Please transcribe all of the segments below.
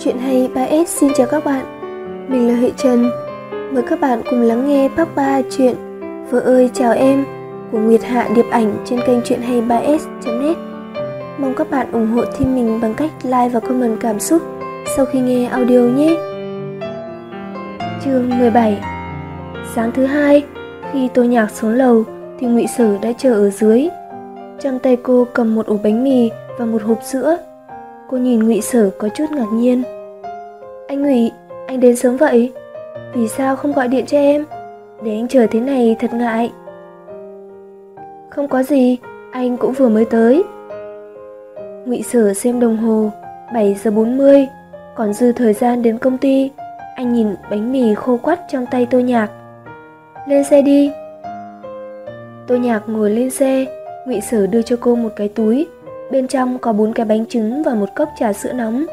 Chuyện hay 3S xin chào các bạn. Mình là Huệ Trần. Mời các bạn cùng lắng nghe Park 3 chuyện Vợ ơi chào em của Nguyệt Hạ Điệp Ảnh trên kênh chuyện hay 3S.net Mong các bạn ủng hộ team mình bằng cách like và comment cảm xúc sau khi nghe audio nhé. Chương 17 Sáng thứ hai, khi tôi nhạc xuống lầu thì ngụy Sử đã chờ ở dưới. Trong tay cô cầm một ổ bánh mì và một hộp sữa. Cô nhìn ngụy Sở có chút ngạc nhiên. Anh Ngụy, anh đến sớm vậy? Vì sao không gọi điện cho em? Để anh chờ thế này thật ngại. Không có gì, anh cũng vừa mới tới. Ngụy Sở xem đồng hồ, 7 giờ 40, còn dư thời gian đến công ty. Anh nhìn bánh mì khô quắt trong tay Tô Nhạc. Lên xe đi. Tô Nhạc ngồi lên xe, Ngụy Sở đưa cho cô một cái túi Bên trong có bốn cái bánh trứng và một cốc trà sữa nóng.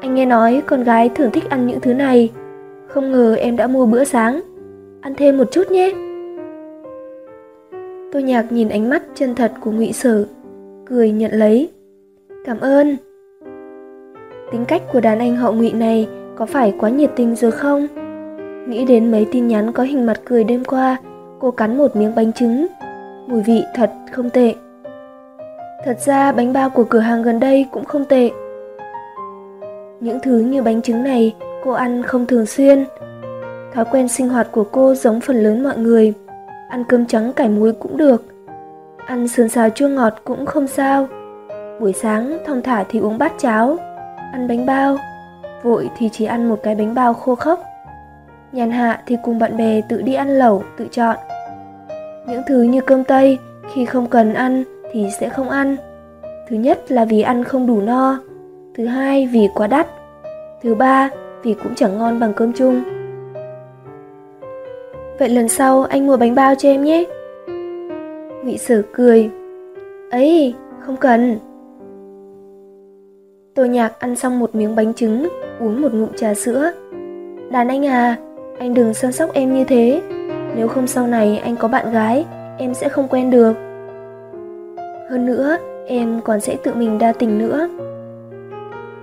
Anh nghe nói con gái thường thích ăn những thứ này. Không ngờ em đã mua bữa sáng. Ăn thêm một chút nhé. tôi Nhạc nhìn ánh mắt chân thật của Ngụy Sở, cười nhận lấy. Cảm ơn. Tính cách của đàn anh họ Ngụy này có phải quá nhiệt tình rồi không? Nghĩ đến mấy tin nhắn có hình mặt cười đêm qua, cô cắn một miếng bánh trứng. Mùi vị thật không tệ. Thật ra bánh bao của cửa hàng gần đây cũng không tệ. Những thứ như bánh trứng này cô ăn không thường xuyên. Thói quen sinh hoạt của cô giống phần lớn mọi người. Ăn cơm trắng cải muối cũng được. Ăn sườn xào chua ngọt cũng không sao. Buổi sáng thong thả thì uống bát cháo, ăn bánh bao. Vội thì chỉ ăn một cái bánh bao khô khốc. Nhàn hạ thì cùng bạn bè tự đi ăn lẩu, tự chọn. Những thứ như cơm tây khi không cần ăn thì sẽ không ăn. Thứ nhất là vì ăn không đủ no, thứ hai vì quá đắt, thứ ba vì cũng chẳng ngon bằng cơm chung. Vậy lần sau anh mua bánh bao cho em nhé. Ngụy Sở cười. Ấy, không cần. Tô Nhạc ăn xong một miếng bánh trứng, uống một ngụm trà sữa. Đàn anh à, anh đừng săn sóc em như thế. Nếu không sau này anh có bạn gái, em sẽ không quen được. Hơn nữa, em còn sẽ tự mình đa tình nữa.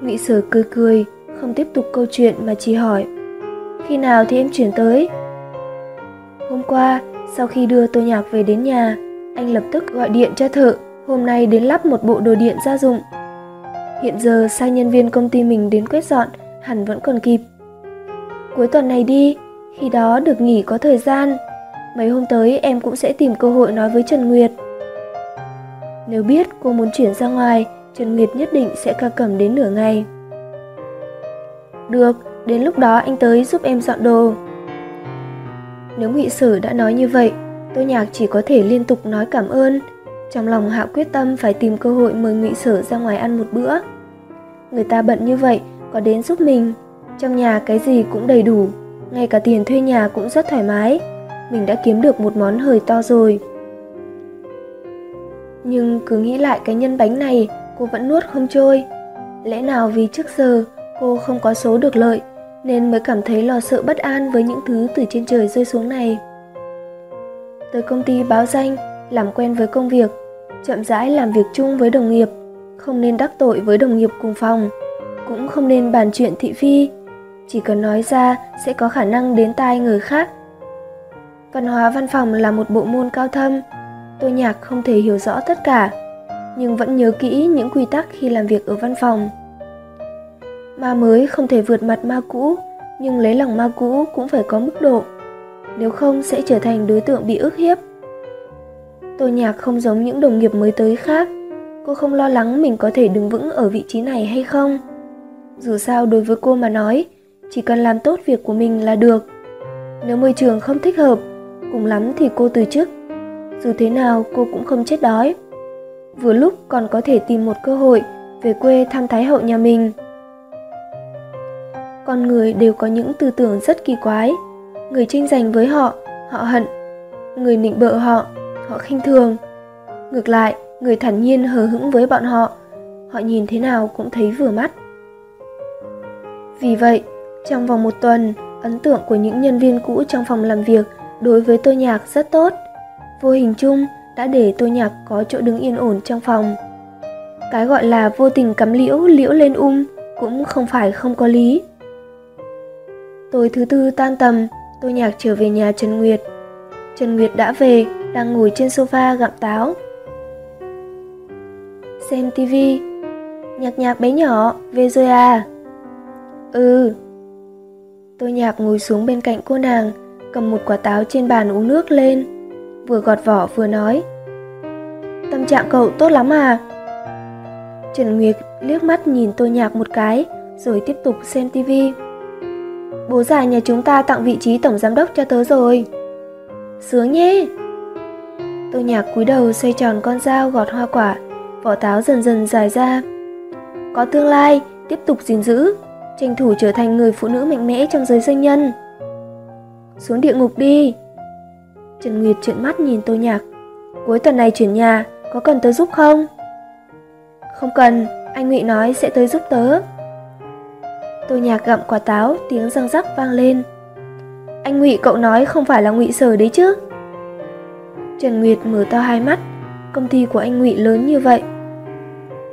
Ngụy Sở cười cười, không tiếp tục câu chuyện mà chỉ hỏi. Khi nào thì em chuyển tới? Hôm qua, sau khi đưa Tô Nhạc về đến nhà, anh lập tức gọi điện cho thợ, hôm nay đến lắp một bộ đồ điện gia dụng. Hiện giờ sai nhân viên công ty mình đến quét dọn, hẳn vẫn còn kịp. Cuối tuần này đi, khi đó được nghỉ có thời gian. Mấy hôm tới em cũng sẽ tìm cơ hội nói với Trần Nguyệt. Nếu biết cô muốn chuyển ra ngoài, Trần Nguyệt nhất định sẽ ca cẩm đến nửa ngày. Được, đến lúc đó anh tới giúp em dọn đồ. Nếu Ngụy Sử đã nói như vậy, tôi Nhạc chỉ có thể liên tục nói cảm ơn. Trong lòng Hạ quyết tâm phải tìm cơ hội mời Ngụy sử ra ngoài ăn một bữa. Người ta bận như vậy, có đến giúp mình. Trong nhà cái gì cũng đầy đủ, ngay cả tiền thuê nhà cũng rất thoải mái. Mình đã kiếm được một món hời to rồi. Nhưng cứ nghĩ lại cái nhân bánh này, cô vẫn nuốt không trôi. Lẽ nào vì trước giờ cô không có số được lợi, nên mới cảm thấy lo sợ bất an với những thứ từ trên trời rơi xuống này. Tới công ty báo danh, làm quen với công việc, chậm rãi làm việc chung với đồng nghiệp, không nên đắc tội với đồng nghiệp cùng phòng, cũng không nên bàn chuyện thị phi, chỉ cần nói ra sẽ có khả năng đến tai người khác. Văn hóa văn phòng là một bộ môn cao thâm, Tôi nhạc không thể hiểu rõ tất cả, nhưng vẫn nhớ kỹ những quy tắc khi làm việc ở văn phòng. Ma mới không thể vượt mặt ma cũ, nhưng lấy lòng ma cũ cũng phải có mức độ, nếu không sẽ trở thành đối tượng bị ức hiếp. Tôi nhạc không giống những đồng nghiệp mới tới khác, cô không lo lắng mình có thể đứng vững ở vị trí này hay không. Dù sao đối với cô mà nói, chỉ cần làm tốt việc của mình là được. Nếu môi trường không thích hợp, cùng lắm thì cô từ chức dù thế nào cô cũng không chết đói. Vừa lúc còn có thể tìm một cơ hội về quê thăm Thái hậu nhà mình. Con người đều có những tư tưởng rất kỳ quái. Người tranh giành với họ, họ hận. Người nịnh bợ họ, họ khinh thường. Ngược lại, người thản nhiên hờ hững với bọn họ, họ nhìn thế nào cũng thấy vừa mắt. Vì vậy, trong vòng một tuần, ấn tượng của những nhân viên cũ trong phòng làm việc đối với tôi nhạc rất tốt vô hình chung đã để tôi nhạc có chỗ đứng yên ổn trong phòng. Cái gọi là vô tình cắm liễu liễu lên um cũng không phải không có lý. Tối thứ tư tan tầm, tôi nhạc trở về nhà Trần Nguyệt. Trần Nguyệt đã về, đang ngồi trên sofa gặm táo. Xem tivi, nhạc nhạc bé nhỏ, về rồi à? Ừ. Tôi nhạc ngồi xuống bên cạnh cô nàng, cầm một quả táo trên bàn uống nước lên, vừa gọt vỏ vừa nói. Tâm trạng cậu tốt lắm à? Trần Nguyệt liếc mắt nhìn tôi nhạc một cái, rồi tiếp tục xem tivi. Bố già nhà chúng ta tặng vị trí tổng giám đốc cho tớ rồi. Sướng nhé! Tôi nhạc cúi đầu xoay tròn con dao gọt hoa quả, vỏ táo dần dần dài ra. Có tương lai, tiếp tục gìn giữ, tranh thủ trở thành người phụ nữ mạnh mẽ trong giới doanh nhân. Xuống địa ngục đi! Trần Nguyệt trợn mắt nhìn tôi nhạc. Cuối tuần này chuyển nhà, có cần tớ giúp không? Không cần, anh Ngụy nói sẽ tới giúp tớ. Tôi nhạc gặm quả táo, tiếng răng rắc vang lên. Anh Ngụy cậu nói không phải là Ngụy Sở đấy chứ? Trần Nguyệt mở to hai mắt, công ty của anh Ngụy lớn như vậy.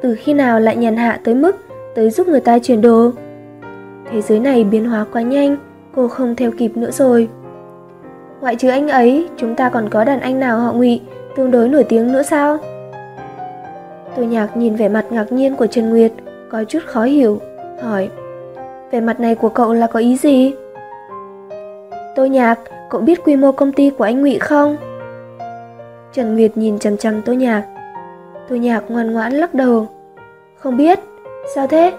Từ khi nào lại nhàn hạ tới mức tới giúp người ta chuyển đồ? Thế giới này biến hóa quá nhanh, cô không theo kịp nữa rồi. Ngoại trừ anh ấy, chúng ta còn có đàn anh nào họ Ngụy tương đối nổi tiếng nữa sao? Tôi nhạc nhìn vẻ mặt ngạc nhiên của Trần Nguyệt, có chút khó hiểu, hỏi Vẻ mặt này của cậu là có ý gì? Tôi nhạc, cậu biết quy mô công ty của anh Ngụy không? Trần Nguyệt nhìn chằm chằm Tô Nhạc. Tô Nhạc ngoan ngoãn lắc đầu. Không biết, sao thế?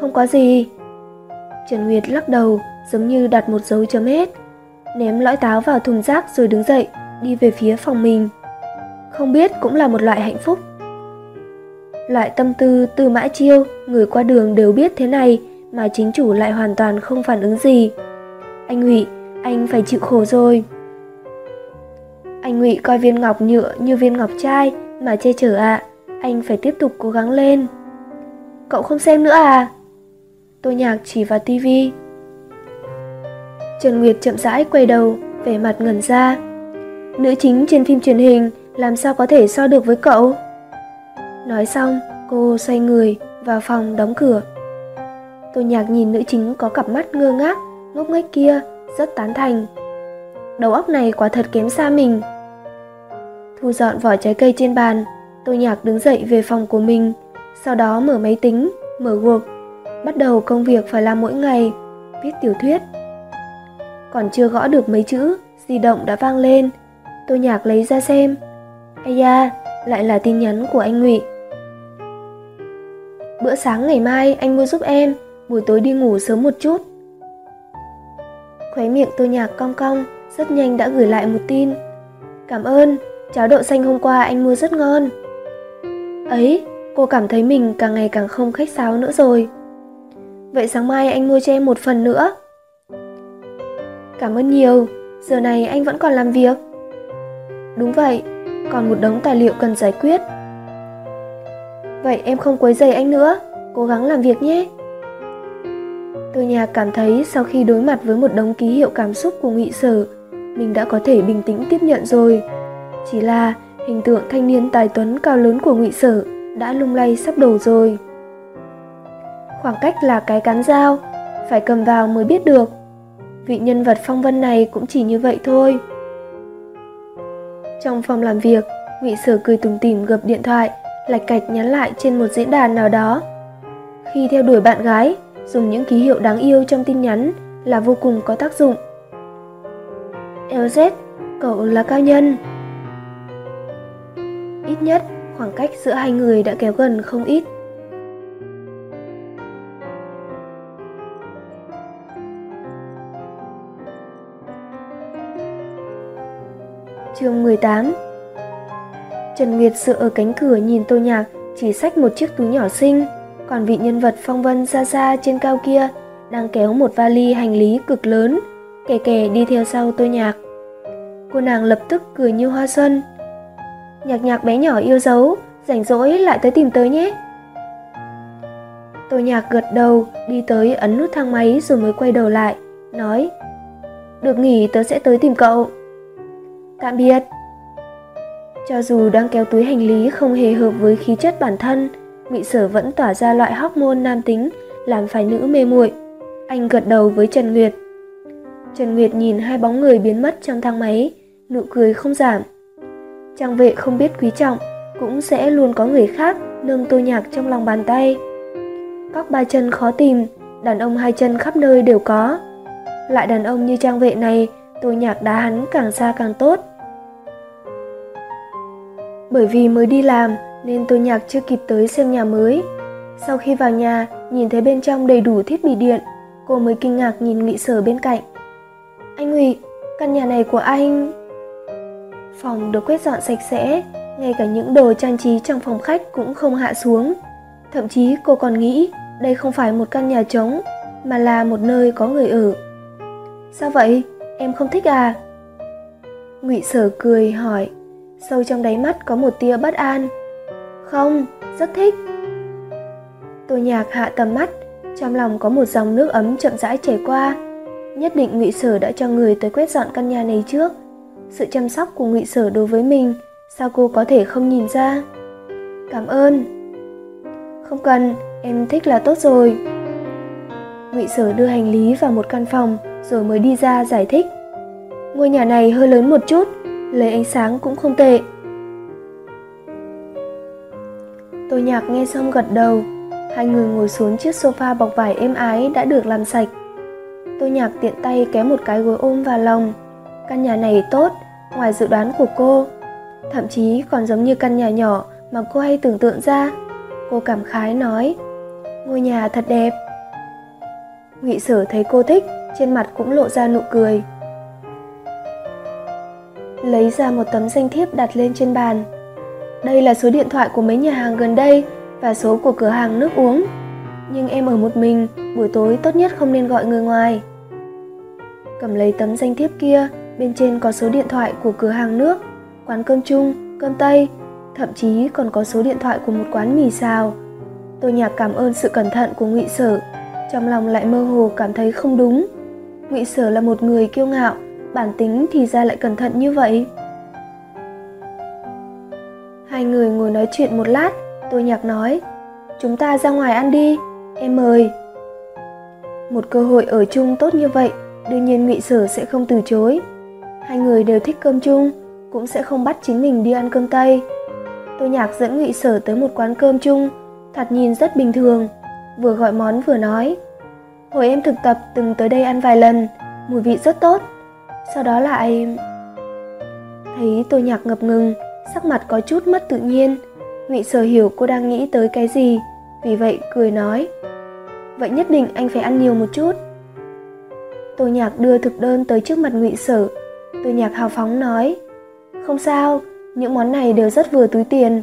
Không có gì. Trần Nguyệt lắc đầu, giống như đặt một dấu chấm hết. Ném lõi táo vào thùng rác rồi đứng dậy, đi về phía phòng mình. Không biết cũng là một loại hạnh phúc. Loại tâm tư từ mã chiêu, người qua đường đều biết thế này mà chính chủ lại hoàn toàn không phản ứng gì. Anh Ngụy, anh phải chịu khổ rồi. Anh Ngụy coi viên ngọc nhựa như viên ngọc trai mà che chở ạ, à. anh phải tiếp tục cố gắng lên. Cậu không xem nữa à? tôi Nhạc chỉ vào tivi. Trần Nguyệt chậm rãi quay đầu, vẻ mặt ngẩn ra. Nữ chính trên phim truyền hình làm sao có thể so được với cậu? Nói xong, cô xoay người vào phòng đóng cửa. Tô Nhạc nhìn nữ chính có cặp mắt ngơ ngác, ngốc nghếch kia, rất tán thành. Đầu óc này quả thật kém xa mình. Thu dọn vỏ trái cây trên bàn, Tô Nhạc đứng dậy về phòng của mình, sau đó mở máy tính, mở Word, bắt đầu công việc phải làm mỗi ngày, viết tiểu thuyết. Còn chưa gõ được mấy chữ, di động đã vang lên. tôi Nhạc lấy ra xem. Ây da, lại là tin nhắn của anh Ngụy. Bữa sáng ngày mai anh mua giúp em, buổi tối đi ngủ sớm một chút. Khóe miệng tôi Nhạc cong cong, rất nhanh đã gửi lại một tin. Cảm ơn, cháo đậu xanh hôm qua anh mua rất ngon. Ấy, cô cảm thấy mình càng ngày càng không khách sáo nữa rồi. Vậy sáng mai anh mua cho em một phần nữa. Cảm ơn nhiều, giờ này anh vẫn còn làm việc. Đúng vậy, còn một đống tài liệu cần giải quyết. Vậy em không quấy rầy anh nữa, cố gắng làm việc nhé. Tôi nhà cảm thấy sau khi đối mặt với một đống ký hiệu cảm xúc của nghị sở, mình đã có thể bình tĩnh tiếp nhận rồi. Chỉ là hình tượng thanh niên tài tuấn cao lớn của ngụy sở đã lung lay sắp đổ rồi. Khoảng cách là cái cán dao, phải cầm vào mới biết được. Vị nhân vật phong vân này cũng chỉ như vậy thôi. Trong phòng làm việc, ngụy sở cười tủm tỉm gập điện thoại, lạch cạch nhắn lại trên một diễn đàn nào đó. Khi theo đuổi bạn gái, dùng những ký hiệu đáng yêu trong tin nhắn là vô cùng có tác dụng. LZ, cậu là cao nhân. Ít nhất, khoảng cách giữa hai người đã kéo gần không ít. Chương 18 Trần Nguyệt dựa ở cánh cửa nhìn Tô Nhạc chỉ xách một chiếc túi nhỏ xinh, còn vị nhân vật phong vân xa xa trên cao kia đang kéo một vali hành lý cực lớn, kẻ kè đi theo sau Tô Nhạc. Cô nàng lập tức cười như hoa xuân. Nhạc nhạc bé nhỏ yêu dấu, rảnh rỗi lại tới tìm tới nhé. Tô Nhạc gật đầu, đi tới ấn nút thang máy rồi mới quay đầu lại, nói Được nghỉ tớ sẽ tới tìm cậu. Tạm biệt. Cho dù đang kéo túi hành lý không hề hợp với khí chất bản thân, Ngụy Sở vẫn tỏa ra loại hormone nam tính làm phái nữ mê muội. Anh gật đầu với Trần Nguyệt. Trần Nguyệt nhìn hai bóng người biến mất trong thang máy, nụ cười không giảm. Trang vệ không biết quý trọng, cũng sẽ luôn có người khác nâng tô nhạc trong lòng bàn tay. Các ba chân khó tìm, đàn ông hai chân khắp nơi đều có. lại đàn ông như trang vệ này, tô nhạc đá hắn càng xa càng tốt. Bởi vì mới đi làm nên tôi nhạc chưa kịp tới xem nhà mới. Sau khi vào nhà, nhìn thấy bên trong đầy đủ thiết bị điện, cô mới kinh ngạc nhìn nghị sở bên cạnh. Anh Ngụy, căn nhà này của anh... Phòng được quét dọn sạch sẽ, ngay cả những đồ trang trí trong phòng khách cũng không hạ xuống. Thậm chí cô còn nghĩ đây không phải một căn nhà trống, mà là một nơi có người ở. Sao vậy? Em không thích à? Ngụy Sở cười hỏi, sâu trong đáy mắt có một tia bất an. Không, rất thích. Tô Nhạc hạ tầm mắt, trong lòng có một dòng nước ấm chậm rãi chảy qua. Nhất định Ngụy Sở đã cho người tới quét dọn căn nhà này trước. Sự chăm sóc của Ngụy Sở đối với mình, sao cô có thể không nhìn ra? Cảm ơn. Không cần, em thích là tốt rồi. Ngụy Sở đưa hành lý vào một căn phòng rồi mới đi ra giải thích. Ngôi nhà này hơi lớn một chút, lấy ánh sáng cũng không tệ. Tôi Nhạc nghe xong gật đầu, hai người ngồi xuống chiếc sofa bọc vải êm ái đã được làm sạch. Tôi Nhạc tiện tay kéo một cái gối ôm vào lòng. Căn nhà này tốt, ngoài dự đoán của cô, thậm chí còn giống như căn nhà nhỏ mà cô hay tưởng tượng ra. Cô cảm khái nói, ngôi nhà thật đẹp. Ngụy Sở thấy cô thích, trên mặt cũng lộ ra nụ cười. Lấy ra một tấm danh thiếp đặt lên trên bàn. Đây là số điện thoại của mấy nhà hàng gần đây và số của cửa hàng nước uống. Nhưng em ở một mình, buổi tối tốt nhất không nên gọi người ngoài. Cầm lấy tấm danh thiếp kia, bên trên có số điện thoại của cửa hàng nước, quán cơm chung, cơm tây, thậm chí còn có số điện thoại của một quán mì xào. Tôi nhạc cảm ơn sự cẩn thận của Ngụy Sở, trong lòng lại mơ hồ cảm thấy không đúng. Ngụy Sở là một người kiêu ngạo, bản tính thì ra lại cẩn thận như vậy. Hai người ngồi nói chuyện một lát, tôi nhạc nói, chúng ta ra ngoài ăn đi, em mời. Một cơ hội ở chung tốt như vậy, đương nhiên Ngụy Sở sẽ không từ chối. Hai người đều thích cơm chung, cũng sẽ không bắt chính mình đi ăn cơm Tây. Tôi nhạc dẫn Ngụy Sở tới một quán cơm chung, thoạt nhìn rất bình thường, vừa gọi món vừa nói. Hồi em thực tập từng tới đây ăn vài lần, mùi vị rất tốt. Sau đó lại... Thấy tôi nhạc ngập ngừng, sắc mặt có chút mất tự nhiên. Ngụy Sở hiểu cô đang nghĩ tới cái gì, vì vậy cười nói. Vậy nhất định anh phải ăn nhiều một chút. Tô Nhạc đưa thực đơn tới trước mặt Ngụy Sở. Tô Nhạc hào phóng nói, không sao, những món này đều rất vừa túi tiền.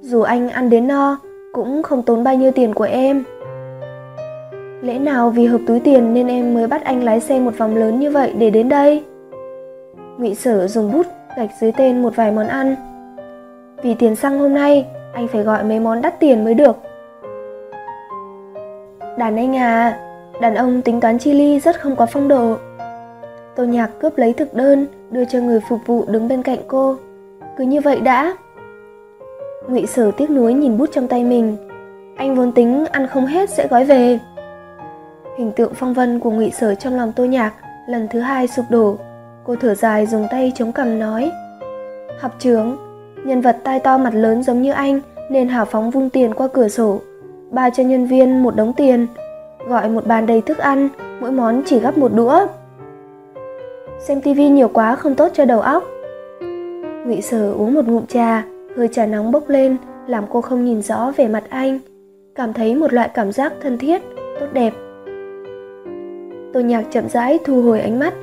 Dù anh ăn đến no, cũng không tốn bao nhiêu tiền của em. Lẽ nào vì hợp túi tiền nên em mới bắt anh lái xe một vòng lớn như vậy để đến đây? Ngụy Sở dùng bút gạch dưới tên một vài món ăn. Vì tiền xăng hôm nay, anh phải gọi mấy món đắt tiền mới được. Đàn anh à, đàn ông tính toán chi ly rất không có phong độ. Tô Nhạc cướp lấy thực đơn, đưa cho người phục vụ đứng bên cạnh cô. Cứ như vậy đã. Ngụy Sở tiếc nuối nhìn bút trong tay mình. Anh vốn tính ăn không hết sẽ gói về. Hình tượng phong vân của ngụy sở trong lòng tô nhạc lần thứ hai sụp đổ. Cô thở dài dùng tay chống cằm nói. Học trưởng, nhân vật tai to mặt lớn giống như anh nên hào phóng vung tiền qua cửa sổ. Ba cho nhân viên một đống tiền, gọi một bàn đầy thức ăn, mỗi món chỉ gấp một đũa. Xem tivi nhiều quá không tốt cho đầu óc. Ngụy Sở uống một ngụm trà, hơi trà nóng bốc lên, làm cô không nhìn rõ về mặt anh, cảm thấy một loại cảm giác thân thiết, tốt đẹp Tô nhạc chậm rãi thu hồi ánh mắt,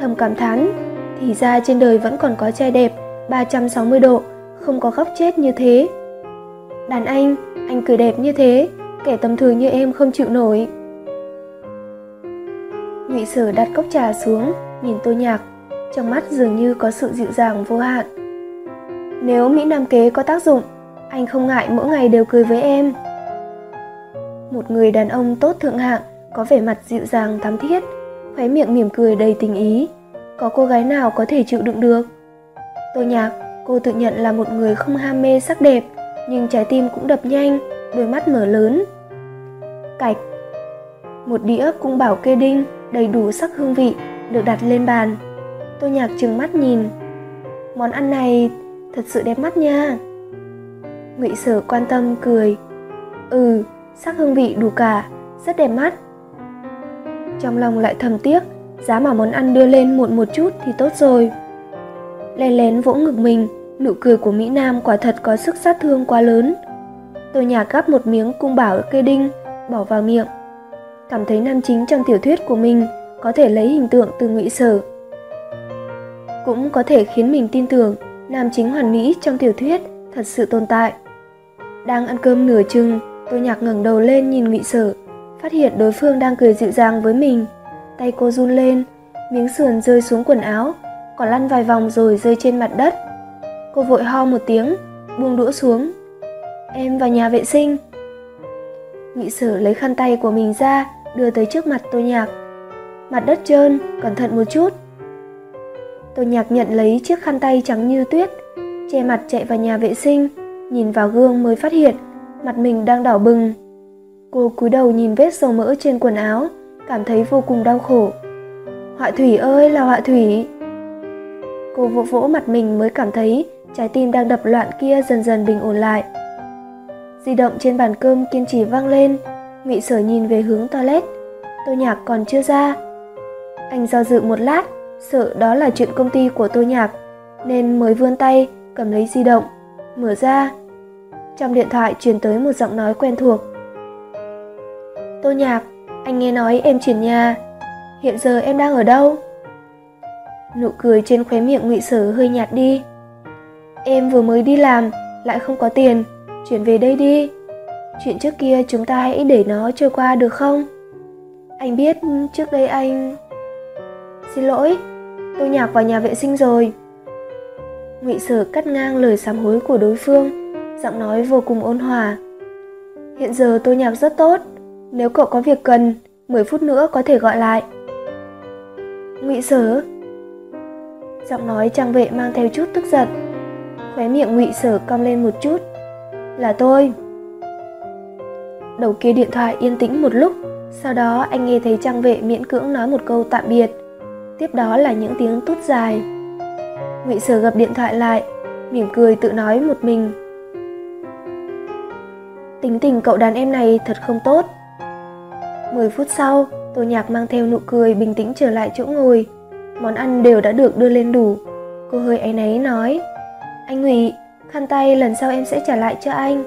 thầm cảm thán, thì ra trên đời vẫn còn có trai đẹp 360 độ, không có góc chết như thế. Đàn anh, anh cười đẹp như thế, kẻ tầm thường như em không chịu nổi. Ngụy Sở đặt cốc trà xuống, nhìn Tô Nhạc, trong mắt dường như có sự dịu dàng vô hạn. Nếu Mỹ Nam kế có tác dụng, anh không ngại mỗi ngày đều cười với em. Một người đàn ông tốt thượng hạng có vẻ mặt dịu dàng thắm thiết, khóe miệng mỉm cười đầy tình ý. Có cô gái nào có thể chịu đựng được? Tô Nhạc, cô tự nhận là một người không ham mê sắc đẹp, nhưng trái tim cũng đập nhanh. đôi mắt mở lớn. Cạch. Một đĩa cung bảo kê đinh đầy đủ sắc hương vị được đặt lên bàn. Tô nhạc trừng mắt nhìn. Món ăn này thật sự đẹp mắt nha. Ngụy Sở quan tâm cười. Ừ, sắc hương vị đủ cả, rất đẹp mắt. Trong lòng lại thầm tiếc, giá mà món ăn đưa lên muộn một chút thì tốt rồi. Lén lén vỗ ngực mình, nụ cười của Mỹ Nam quả thật có sức sát thương quá lớn. Tôi nhà gắp một miếng cung bảo cây đinh, bỏ vào miệng. Cảm thấy nam chính trong tiểu thuyết của mình có thể lấy hình tượng từ ngụy sở. Cũng có thể khiến mình tin tưởng nam chính hoàn mỹ trong tiểu thuyết thật sự tồn tại. Đang ăn cơm nửa chừng, tôi nhạc ngẩng đầu lên nhìn ngụy sở, phát hiện đối phương đang cười dịu dàng với mình. Tay cô run lên, miếng sườn rơi xuống quần áo, còn lăn vài vòng rồi rơi trên mặt đất. Cô vội ho một tiếng, buông đũa xuống. Em vào nhà vệ sinh. Ngụy sở lấy khăn tay của mình ra, đưa tới trước mặt tôi nhạc. Mặt đất trơn, cẩn thận một chút. Tôi nhạc nhận lấy chiếc khăn tay trắng như tuyết, che mặt chạy vào nhà vệ sinh, nhìn vào gương mới phát hiện mặt mình đang đỏ bừng. Cô cúi đầu nhìn vết dầu mỡ trên quần áo, cảm thấy vô cùng đau khổ. Họa thủy ơi là họa thủy! Cô vỗ vỗ mặt mình mới cảm thấy trái tim đang đập loạn kia dần dần bình ổn lại. Di động trên bàn cơm kiên trì vang lên, Ngụy Sở nhìn về hướng toilet. Tô Nhạc còn chưa ra. Anh do dự một lát, sợ đó là chuyện công ty của Tô Nhạc, nên mới vươn tay cầm lấy di động, mở ra. Trong điện thoại truyền tới một giọng nói quen thuộc. Tô Nhạc, anh nghe nói em chuyển nhà. Hiện giờ em đang ở đâu? Nụ cười trên khóe miệng Ngụy Sở hơi nhạt đi. Em vừa mới đi làm, lại không có tiền, chuyển về đây đi. Chuyện trước kia chúng ta hãy để nó trôi qua được không? Anh biết trước đây anh... Xin lỗi, tôi nhạc vào nhà vệ sinh rồi. Ngụy Sở cắt ngang lời sám hối của đối phương, giọng nói vô cùng ôn hòa. Hiện giờ tôi nhạc rất tốt, nếu cậu có việc cần, 10 phút nữa có thể gọi lại. Ngụy Sở Giọng nói trang vệ mang theo chút tức giận. Khóe miệng Ngụy Sở cong lên một chút. Là tôi. Đầu kia điện thoại yên tĩnh một lúc, sau đó anh nghe thấy trang vệ miễn cưỡng nói một câu tạm biệt. Tiếp đó là những tiếng tút dài. Ngụy Sở gập điện thoại lại, mỉm cười tự nói một mình. Tính tình cậu đàn em này thật không tốt. 10 phút sau, Tô Nhạc mang theo nụ cười bình tĩnh trở lại chỗ ngồi. Món ăn đều đã được đưa lên đủ. Cô hơi áy náy nói, anh Ngụy, khăn tay lần sau em sẽ trả lại cho anh.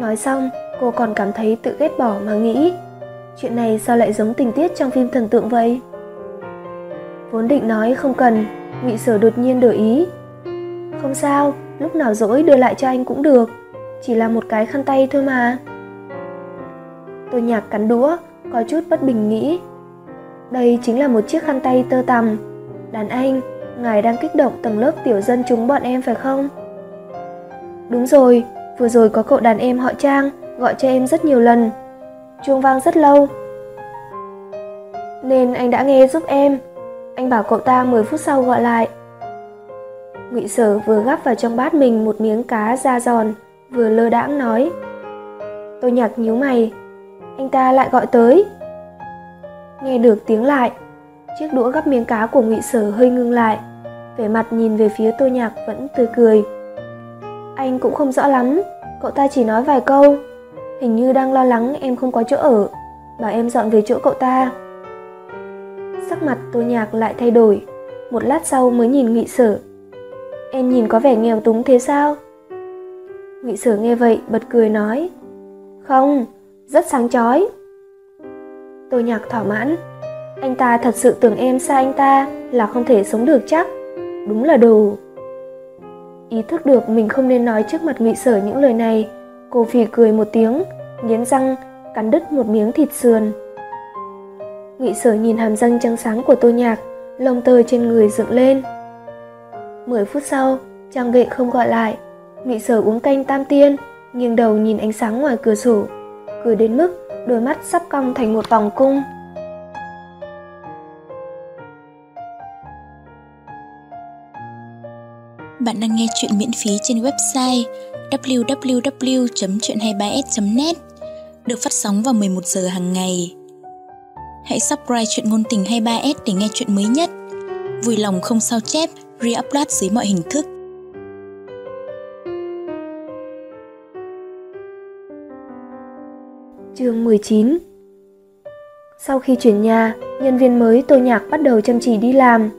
Nói xong, cô còn cảm thấy tự ghét bỏ mà nghĩ, chuyện này sao lại giống tình tiết trong phim thần tượng vậy? Vốn định nói không cần, Ngụy Sở đột nhiên đổi ý. Không sao, lúc nào dỗi đưa lại cho anh cũng được, chỉ là một cái khăn tay thôi mà. Tôi nhạc cắn đũa, có chút bất bình nghĩ. Đây chính là một chiếc khăn tay tơ tằm. Đàn anh, ngài đang kích động tầng lớp tiểu dân chúng bọn em phải không? Đúng rồi, vừa rồi có cậu đàn em họ Trang gọi cho em rất nhiều lần. Chuông vang rất lâu. Nên anh đã nghe giúp em. Anh bảo cậu ta 10 phút sau gọi lại. Ngụy Sở vừa gắp vào trong bát mình một miếng cá da giòn, vừa lơ đãng nói. Tôi nhạc nhíu mày, anh ta lại gọi tới. Nghe được tiếng lại, chiếc đũa gắp miếng cá của ngụy sở hơi ngưng lại, vẻ mặt nhìn về phía tô nhạc vẫn tươi cười. Anh cũng không rõ lắm, cậu ta chỉ nói vài câu, hình như đang lo lắng em không có chỗ ở, bảo em dọn về chỗ cậu ta. Sắc mặt tô nhạc lại thay đổi, một lát sau mới nhìn ngụy sở. Em nhìn có vẻ nghèo túng thế sao? Ngụy sở nghe vậy bật cười nói, không, rất sáng chói. Tô nhạc thỏa mãn. Anh ta thật sự tưởng em xa anh ta là không thể sống được chắc. Đúng là đồ. Ý thức được mình không nên nói trước mặt ngụy sở những lời này, cô phì cười một tiếng, nghiến răng, cắn đứt một miếng thịt sườn. Ngụy sở nhìn hàm răng trắng sáng của tô nhạc, lông tơ trên người dựng lên. Mười phút sau, trang vệ không gọi lại, ngụy sở uống canh tam tiên, nghiêng đầu nhìn ánh sáng ngoài cửa sổ cười đến mức đôi mắt sắp cong thành một vòng cung. Bạn đang nghe chuyện miễn phí trên website www.chuyện23s.net được phát sóng vào 11 giờ hàng ngày. Hãy subscribe chuyện ngôn tình 23s để nghe chuyện mới nhất. Vui lòng không sao chép, re-upload dưới mọi hình thức. Chương 19 Sau khi chuyển nhà, nhân viên mới Tô Nhạc bắt đầu chăm chỉ đi làm.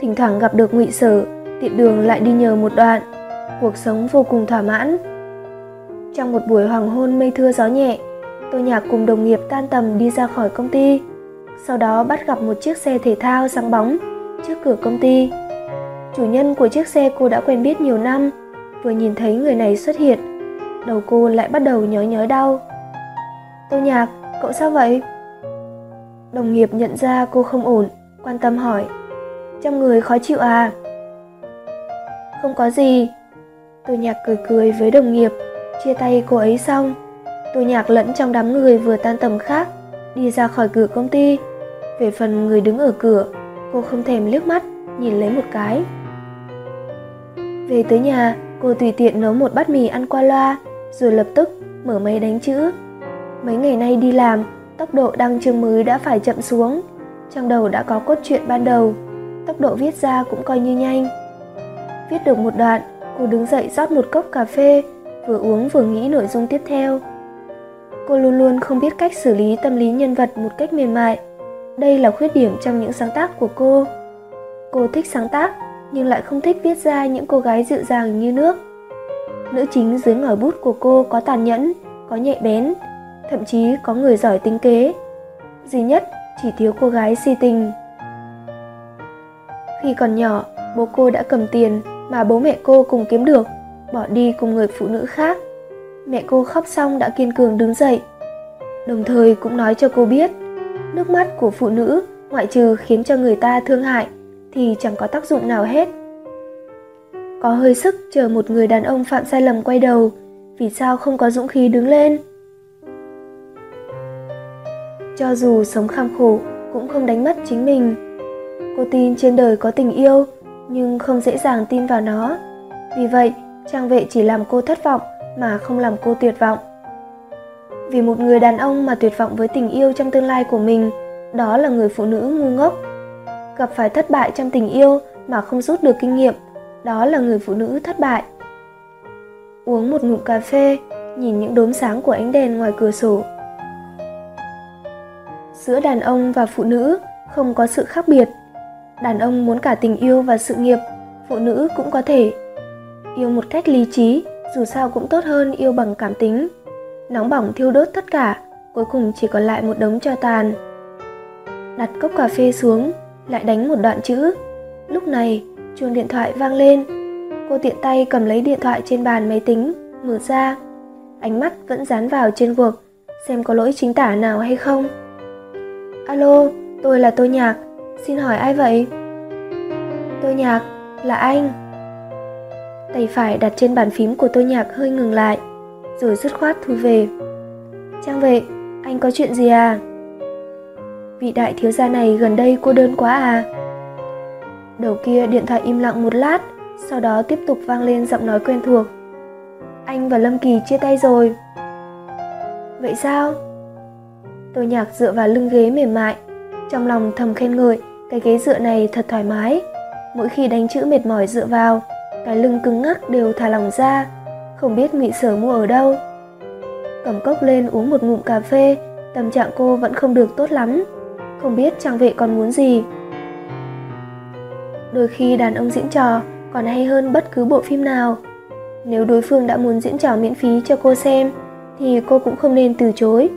Thỉnh thoảng gặp được ngụy Sở, tiện đường lại đi nhờ một đoạn. Cuộc sống vô cùng thỏa mãn. Trong một buổi hoàng hôn mây thưa gió nhẹ, Tô Nhạc cùng đồng nghiệp tan tầm đi ra khỏi công ty. Sau đó bắt gặp một chiếc xe thể thao sáng bóng trước cửa công ty. Chủ nhân của chiếc xe cô đã quen biết nhiều năm, vừa nhìn thấy người này xuất hiện, đầu cô lại bắt đầu nhói nhói đau. Tô Nhạc, cậu sao vậy? Đồng nghiệp nhận ra cô không ổn, quan tâm hỏi. Trong người khó chịu à? Không có gì. Tô Nhạc cười cười với đồng nghiệp, chia tay cô ấy xong. Tô Nhạc lẫn trong đám người vừa tan tầm khác, đi ra khỏi cửa công ty. Về phần người đứng ở cửa, cô không thèm liếc mắt, nhìn lấy một cái. Về tới nhà, cô tùy tiện nấu một bát mì ăn qua loa, rồi lập tức mở máy đánh chữ. Mấy ngày nay đi làm, tốc độ đăng chương mới đã phải chậm xuống. Trong đầu đã có cốt truyện ban đầu, tốc độ viết ra cũng coi như nhanh. Viết được một đoạn, cô đứng dậy rót một cốc cà phê, vừa uống vừa nghĩ nội dung tiếp theo. Cô luôn luôn không biết cách xử lý tâm lý nhân vật một cách mềm mại. Đây là khuyết điểm trong những sáng tác của cô. Cô thích sáng tác, nhưng lại không thích viết ra những cô gái dịu dàng như nước. Nữ chính dưới ngòi bút của cô có tàn nhẫn, có nhạy bén, thậm chí có người giỏi tính kế. Duy nhất chỉ thiếu cô gái si tình. Khi còn nhỏ, bố cô đã cầm tiền mà bố mẹ cô cùng kiếm được, bỏ đi cùng người phụ nữ khác. Mẹ cô khóc xong đã kiên cường đứng dậy, đồng thời cũng nói cho cô biết, nước mắt của phụ nữ ngoại trừ khiến cho người ta thương hại thì chẳng có tác dụng nào hết. Có hơi sức chờ một người đàn ông phạm sai lầm quay đầu, vì sao không có dũng khí đứng lên? Cho dù sống kham khổ cũng không đánh mất chính mình. Cô tin trên đời có tình yêu, nhưng không dễ dàng tin vào nó. Vì vậy, trang vệ chỉ làm cô thất vọng mà không làm cô tuyệt vọng. Vì một người đàn ông mà tuyệt vọng với tình yêu trong tương lai của mình, đó là người phụ nữ ngu ngốc. Gặp phải thất bại trong tình yêu mà không rút được kinh nghiệm, đó là người phụ nữ thất bại. Uống một ngụm cà phê, nhìn những đốm sáng của ánh đèn ngoài cửa sổ. Giữa đàn ông và phụ nữ không có sự khác biệt. Đàn ông muốn cả tình yêu và sự nghiệp, phụ nữ cũng có thể. Yêu một cách lý trí, dù sao cũng tốt hơn yêu bằng cảm tính. Nóng bỏng thiêu đốt tất cả, cuối cùng chỉ còn lại một đống cho tàn. Đặt cốc cà phê xuống, lại đánh một đoạn chữ. Lúc này, chuông điện thoại vang lên. Cô tiện tay cầm lấy điện thoại trên bàn máy tính, mở ra. Ánh mắt vẫn dán vào trên cuộc xem có lỗi chính tả nào hay không. Alo, tôi là Tô Nhạc, xin hỏi ai vậy? Tô Nhạc, là anh. Tay phải đặt trên bàn phím của Tô Nhạc hơi ngừng lại, rồi dứt khoát thu về. Trang vệ, anh có chuyện gì à? Vị đại thiếu gia này gần đây cô đơn quá à? Đầu kia điện thoại im lặng một lát, sau đó tiếp tục vang lên giọng nói quen thuộc. Anh và Lâm Kỳ chia tay rồi. Vậy sao? Tô nhạc dựa vào lưng ghế mềm mại, trong lòng thầm khen ngợi cái ghế dựa này thật thoải mái. Mỗi khi đánh chữ mệt mỏi dựa vào, cái lưng cứng ngắc đều thả lỏng ra, không biết ngụy sở mua ở đâu. Cầm cốc lên uống một ngụm cà phê, tâm trạng cô vẫn không được tốt lắm, không biết trang vệ còn muốn gì. Đôi khi đàn ông diễn trò còn hay hơn bất cứ bộ phim nào. Nếu đối phương đã muốn diễn trò miễn phí cho cô xem, thì cô cũng không nên từ chối.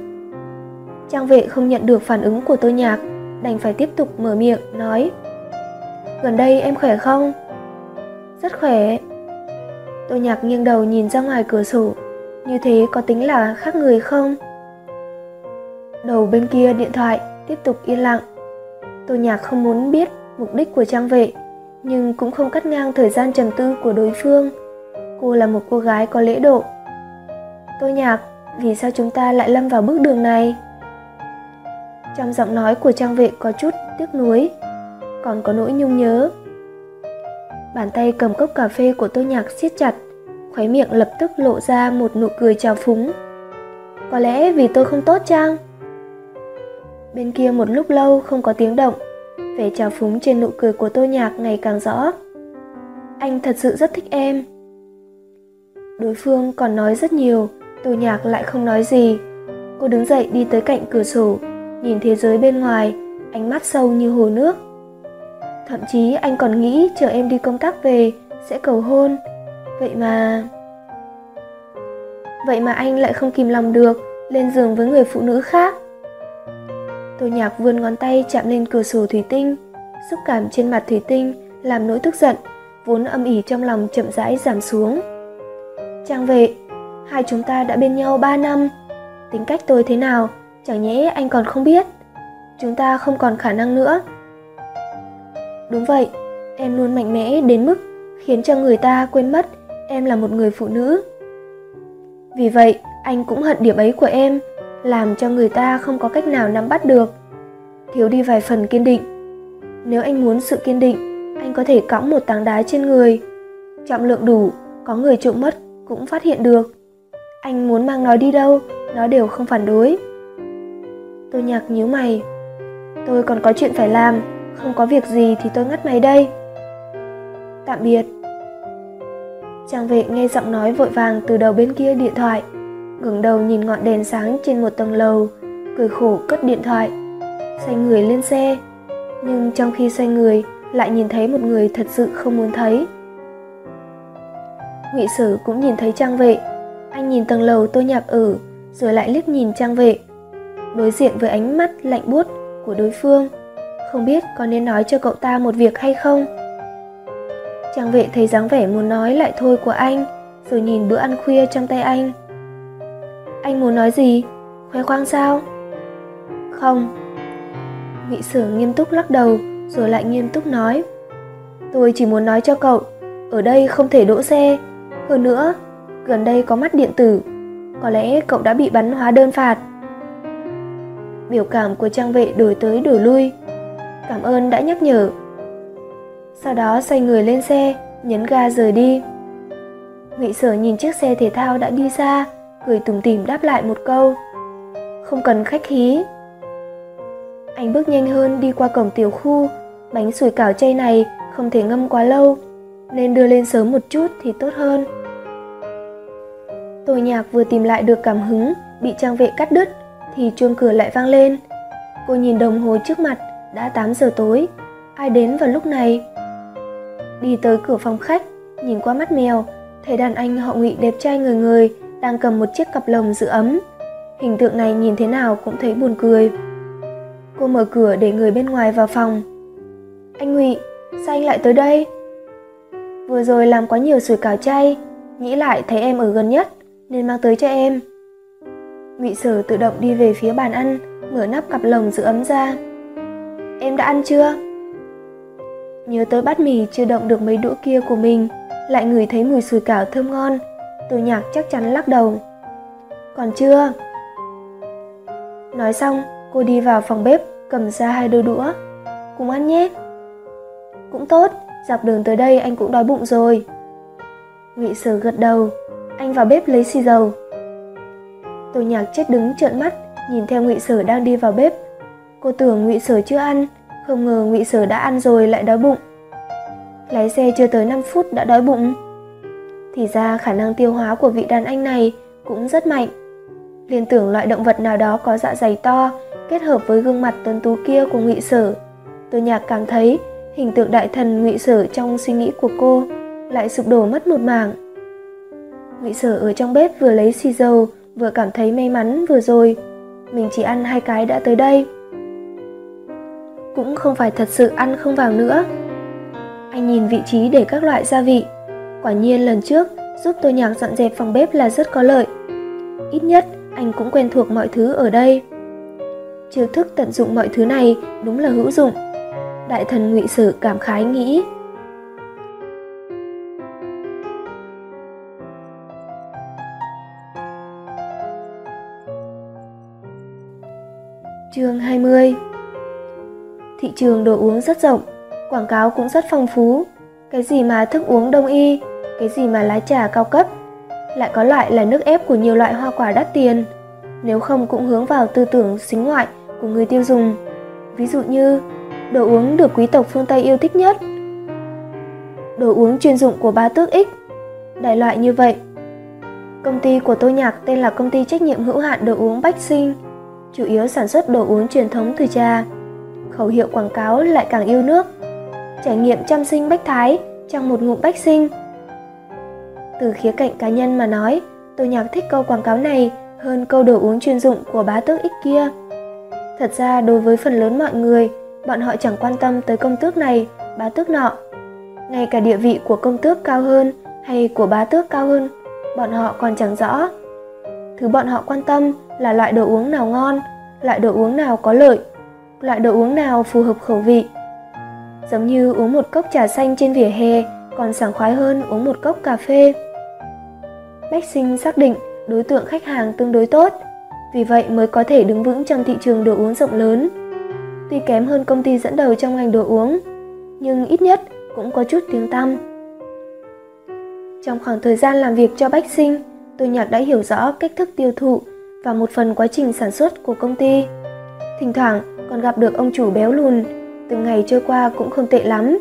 Trang vệ không nhận được phản ứng của tôi nhạc, đành phải tiếp tục mở miệng, nói Gần đây em khỏe không? Rất khỏe. Tôi nhạc nghiêng đầu nhìn ra ngoài cửa sổ, như thế có tính là khác người không? Đầu bên kia điện thoại tiếp tục yên lặng. Tôi nhạc không muốn biết mục đích của trang vệ, nhưng cũng không cắt ngang thời gian trầm tư của đối phương. Cô là một cô gái có lễ độ. Tôi nhạc, vì sao chúng ta lại lâm vào bước đường này? Trong giọng nói của trang vệ có chút tiếc nuối, còn có nỗi nhung nhớ. Bàn tay cầm cốc cà phê của tôi nhạc siết chặt, khóe miệng lập tức lộ ra một nụ cười trào phúng. Có lẽ vì tôi không tốt chăng? Bên kia một lúc lâu không có tiếng động, vẻ trào phúng trên nụ cười của tôi nhạc ngày càng rõ. Anh thật sự rất thích em. Đối phương còn nói rất nhiều, tôi nhạc lại không nói gì. Cô đứng dậy đi tới cạnh cửa sổ, nhìn thế giới bên ngoài, ánh mắt sâu như hồ nước. Thậm chí anh còn nghĩ chờ em đi công tác về sẽ cầu hôn. Vậy mà... Vậy mà anh lại không kìm lòng được lên giường với người phụ nữ khác. Tô nhạc vươn ngón tay chạm lên cửa sổ thủy tinh, xúc cảm trên mặt thủy tinh làm nỗi tức giận, vốn âm ỉ trong lòng chậm rãi giảm xuống. Trang vệ, hai chúng ta đã bên nhau 3 năm, tính cách tôi thế nào, chẳng nhẽ anh còn không biết. Chúng ta không còn khả năng nữa. Đúng vậy, em luôn mạnh mẽ đến mức khiến cho người ta quên mất em là một người phụ nữ. Vì vậy, anh cũng hận điểm ấy của em, làm cho người ta không có cách nào nắm bắt được. Thiếu đi vài phần kiên định. Nếu anh muốn sự kiên định, anh có thể cõng một tảng đá trên người. Trọng lượng đủ, có người trộm mất cũng phát hiện được. Anh muốn mang nó đi đâu, nó đều không phản đối. Tôi nhạc nhíu mày. Tôi còn có chuyện phải làm, không có việc gì thì tôi ngắt mày đây. Tạm biệt. Trang vệ nghe giọng nói vội vàng từ đầu bên kia điện thoại, ngẩng đầu nhìn ngọn đèn sáng trên một tầng lầu, cười khổ cất điện thoại, xoay người lên xe. Nhưng trong khi xoay người, lại nhìn thấy một người thật sự không muốn thấy. Ngụy Sử cũng nhìn thấy Trang Vệ, anh nhìn tầng lầu tôi nhạc ở, rồi lại liếc nhìn Trang Vệ. Đối diện với ánh mắt lạnh buốt của đối phương, không biết có nên nói cho cậu ta một việc hay không. Trang Vệ thấy dáng vẻ muốn nói lại thôi của anh, rồi nhìn bữa ăn khuya trong tay anh. Anh muốn nói gì? Khoe khoang sao? Không. Ngụy Sử nghiêm túc lắc đầu, rồi lại nghiêm túc nói. Tôi chỉ muốn nói cho cậu, ở đây không thể đỗ xe. Hơn nữa, gần đây có mắt điện tử, có lẽ cậu đã bị bắn hóa đơn phạt. Biểu cảm của trang vệ đổi tới đổi lui. Cảm ơn đã nhắc nhở. Sau đó xoay người lên xe, nhấn ga rời đi. Ngụy Sở nhìn chiếc xe thể thao đã đi xa, cười tủm tỉm đáp lại một câu. Không cần khách khí. Anh bước nhanh hơn đi qua cổng tiểu khu, bánh sủi cảo chay này không thể ngâm quá lâu, nên đưa lên sớm một chút thì tốt hơn. Tôi nhạc vừa tìm lại được cảm hứng, bị trang vệ cắt đứt, thì chuông cửa lại vang lên. Cô nhìn đồng hồ trước mặt, đã 8 giờ tối, ai đến vào lúc này? Đi tới cửa phòng khách, nhìn qua mắt mèo, thấy đàn anh họ ngụy đẹp trai người người, đang cầm một chiếc cặp lồng giữ ấm. Hình tượng này nhìn thế nào cũng thấy buồn cười. Cô mở cửa để người bên ngoài vào phòng. Anh Ngụy, sao anh lại tới đây? Vừa rồi làm quá nhiều sủi cảo chay, nghĩ lại thấy em ở gần nhất nên mang tới cho em. Ngụy Sở tự động đi về phía bàn ăn, mở nắp cặp lồng giữ ấm ra. Em đã ăn chưa? Nhớ tới bát mì chưa động được mấy đũa kia của mình, lại ngửi thấy mùi sủi cảo thơm ngon, từ Nhạc chắc chắn lắc đầu. Còn chưa? Nói xong, cô đi vào phòng bếp, cầm ra hai đôi đũa. Cùng ăn nhé. Cũng tốt, dọc đường tới đây anh cũng đói bụng rồi. Ngụy Sở gật đầu, anh vào bếp lấy xì dầu. Tô Nhạc chết đứng trợn mắt, nhìn theo Ngụy Sở đang đi vào bếp. Cô tưởng Ngụy Sở chưa ăn, không ngờ Ngụy Sở đã ăn rồi lại đói bụng. Lái xe chưa tới 5 phút đã đói bụng. Thì ra khả năng tiêu hóa của vị đàn anh này cũng rất mạnh. Liên tưởng loại động vật nào đó có dạ dày to kết hợp với gương mặt tuấn tú kia của ngụy sở. Tôi nhạc cảm thấy hình tượng đại thần ngụy sở trong suy nghĩ của cô lại sụp đổ mất một mảng. Ngụy sở ở trong bếp vừa lấy xì dầu vừa cảm thấy may mắn vừa rồi mình chỉ ăn hai cái đã tới đây cũng không phải thật sự ăn không vào nữa anh nhìn vị trí để các loại gia vị Quả nhiên lần trước, giúp tôi nhạc dọn dẹp phòng bếp là rất có lợi. Ít nhất, anh cũng quen thuộc mọi thứ ở đây. Chiêu thức tận dụng mọi thứ này đúng là hữu dụng. Đại thần ngụy sử cảm khái nghĩ. Chương 20 Thị trường đồ uống rất rộng, quảng cáo cũng rất phong phú. Cái gì mà thức uống đông y, cái gì mà lá trà cao cấp lại có loại là nước ép của nhiều loại hoa quả đắt tiền, nếu không cũng hướng vào tư tưởng xính ngoại của người tiêu dùng. Ví dụ như đồ uống được quý tộc phương Tây yêu thích nhất, đồ uống chuyên dụng của ba tước X, đại loại như vậy. Công ty của tôi nhạc tên là công ty trách nhiệm hữu hạn đồ uống Bách Sinh, chủ yếu sản xuất đồ uống truyền thống từ trà. Khẩu hiệu quảng cáo lại càng yêu nước. Trải nghiệm chăm sinh bách thái trong một ngụm bách sinh. Từ khía cạnh cá nhân mà nói, tôi nhạc thích câu quảng cáo này hơn câu đồ uống chuyên dụng của bá tước ích kia. Thật ra đối với phần lớn mọi người, bọn họ chẳng quan tâm tới công tước này, bá tước nọ. Ngay cả địa vị của công tước cao hơn hay của bá tước cao hơn, bọn họ còn chẳng rõ. Thứ bọn họ quan tâm là loại đồ uống nào ngon, loại đồ uống nào có lợi, loại đồ uống nào phù hợp khẩu vị. Giống như uống một cốc trà xanh trên vỉa hè còn sảng khoái hơn uống một cốc cà phê. Bách sinh xác định đối tượng khách hàng tương đối tốt, vì vậy mới có thể đứng vững trong thị trường đồ uống rộng lớn. Tuy kém hơn công ty dẫn đầu trong ngành đồ uống, nhưng ít nhất cũng có chút tiếng tăm. Trong khoảng thời gian làm việc cho Bách Sinh, tôi nhạc đã hiểu rõ cách thức tiêu thụ và một phần quá trình sản xuất của công ty. Thỉnh thoảng còn gặp được ông chủ béo lùn, từng ngày trôi qua cũng không tệ lắm.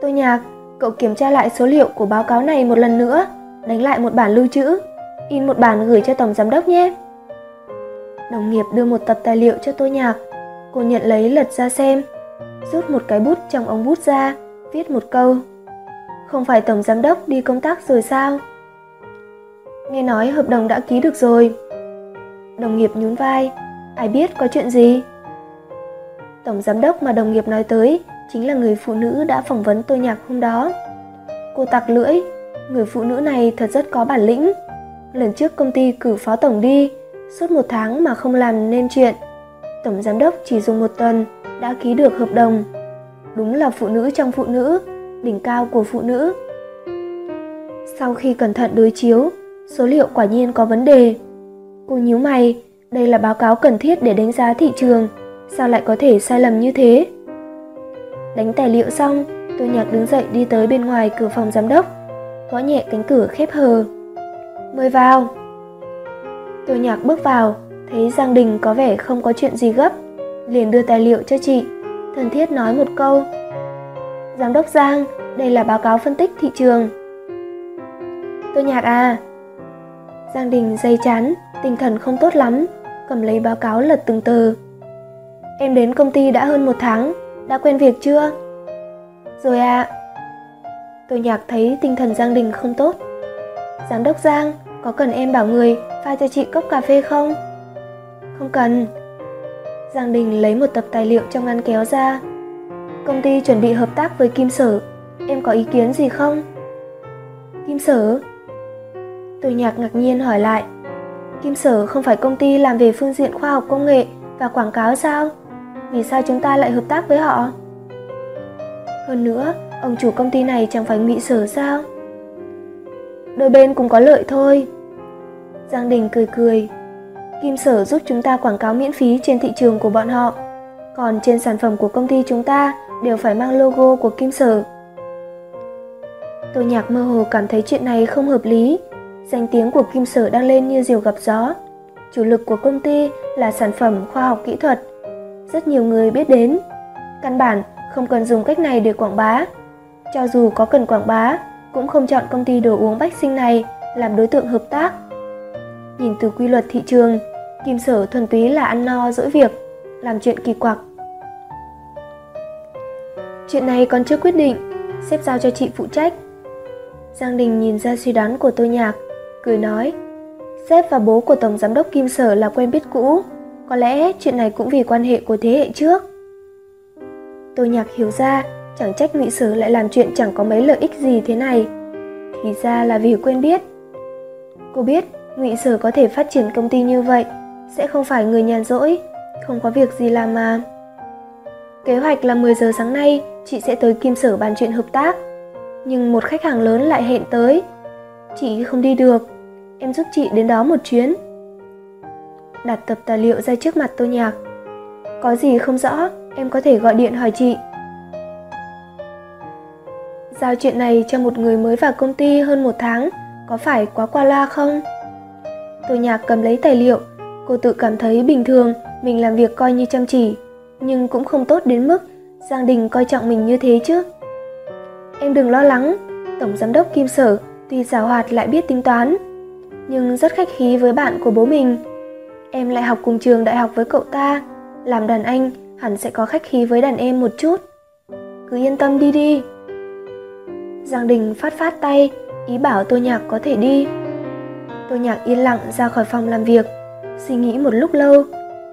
Tôi nhạc, cậu kiểm tra lại số liệu của báo cáo này một lần nữa, đánh lại một bản lưu trữ, in một bản gửi cho tổng giám đốc nhé. Đồng nghiệp đưa một tập tài liệu cho tôi nhạc, cô nhận lấy lật ra xem, rút một cái bút trong ống bút ra, viết một câu. Không phải tổng giám đốc đi công tác rồi sao? Nghe nói hợp đồng đã ký được rồi. Đồng nghiệp nhún vai, ai biết có chuyện gì? Tổng giám đốc mà đồng nghiệp nói tới chính là người phụ nữ đã phỏng vấn tôi nhạc hôm đó. Cô tặc lưỡi, người phụ nữ này thật rất có bản lĩnh. Lần trước công ty cử phó tổng đi, suốt một tháng mà không làm nên chuyện. Tổng giám đốc chỉ dùng một tuần đã ký được hợp đồng. Đúng là phụ nữ trong phụ nữ, đỉnh cao của phụ nữ. Sau khi cẩn thận đối chiếu, số liệu quả nhiên có vấn đề. Cô nhíu mày, đây là báo cáo cần thiết để đánh giá thị trường, sao lại có thể sai lầm như thế? Đánh tài liệu xong, tôi nhạc đứng dậy đi tới bên ngoài cửa phòng giám đốc, gõ nhẹ cánh cửa khép hờ. Mời vào. Tôi nhạc bước vào, thấy Giang Đình có vẻ không có chuyện gì gấp, liền đưa tài liệu cho chị, thân thiết nói một câu. Giám đốc Giang, đây là báo cáo phân tích thị trường. Tôi nhạc à. Giang Đình dây chán, tinh thần không tốt lắm, cầm lấy báo cáo lật từng tờ. Em đến công ty đã hơn một tháng, đã quen việc chưa? Rồi ạ. À. Tôi nhạc thấy tinh thần Giang Đình không tốt. Giám đốc Giang, có cần em bảo người pha cho chị cốc cà phê không? Không cần. Giang Đình lấy một tập tài liệu trong ngăn kéo ra. Công ty chuẩn bị hợp tác với Kim Sở. Em có ý kiến gì không? Kim Sở? Tôi nhạc ngạc nhiên hỏi lại. Kim Sở không phải công ty làm về phương diện khoa học công nghệ và quảng cáo sao? Vì sao chúng ta lại hợp tác với họ? Hơn nữa, ông chủ công ty này chẳng phải ngụy sở sao? Đôi bên cũng có lợi thôi. Giang Đình cười cười. Kim Sở giúp chúng ta quảng cáo miễn phí trên thị trường của bọn họ. Còn trên sản phẩm của công ty chúng ta đều phải mang logo của Kim Sở. Tô Nhạc mơ hồ cảm thấy chuyện này không hợp lý. Danh tiếng của Kim Sở đang lên như diều gặp gió. Chủ lực của công ty là sản phẩm khoa học kỹ thuật. Rất nhiều người biết đến. Căn bản không cần dùng cách này để quảng bá. Cho dù có cần quảng bá, cũng không chọn công ty đồ uống bách sinh này làm đối tượng hợp tác. Nhìn từ quy luật thị trường, Kim Sở thuần túy là ăn no dỗi việc, làm chuyện kỳ quặc. Chuyện này còn chưa quyết định, xếp giao cho chị phụ trách. Giang Đình nhìn ra suy đoán của tôi nhạc, cười nói, sếp và bố của Tổng Giám đốc Kim Sở là quen biết cũ, có lẽ chuyện này cũng vì quan hệ của thế hệ trước. Tôi nhạc hiểu ra, chẳng trách ngụy Sở lại làm chuyện chẳng có mấy lợi ích gì thế này. Thì ra là vì quen biết. Cô biết ngụy Sở có thể phát triển công ty như vậy, sẽ không phải người nhàn rỗi, không có việc gì làm mà. Kế hoạch là 10 giờ sáng nay, chị sẽ tới Kim Sở bàn chuyện hợp tác. Nhưng một khách hàng lớn lại hẹn tới. Chị không đi được, em giúp chị đến đó một chuyến. Đặt tập tài liệu ra trước mặt tôi nhạc. Có gì không rõ, em có thể gọi điện hỏi chị. Giao chuyện này cho một người mới vào công ty hơn một tháng có phải quá qua loa không? Tôi nhạc cầm lấy tài liệu, cô tự cảm thấy bình thường mình làm việc coi như chăm chỉ, nhưng cũng không tốt đến mức Giang Đình coi trọng mình như thế chứ. Em đừng lo lắng, Tổng Giám đốc Kim Sở tuy giàu hoạt lại biết tính toán, nhưng rất khách khí với bạn của bố mình. Em lại học cùng trường đại học với cậu ta, làm đàn anh hẳn sẽ có khách khí với đàn em một chút. Cứ yên tâm đi đi. Giang Đình phát phát tay, ý bảo Tô Nhạc có thể đi. Tô Nhạc yên lặng ra khỏi phòng làm việc, suy nghĩ một lúc lâu,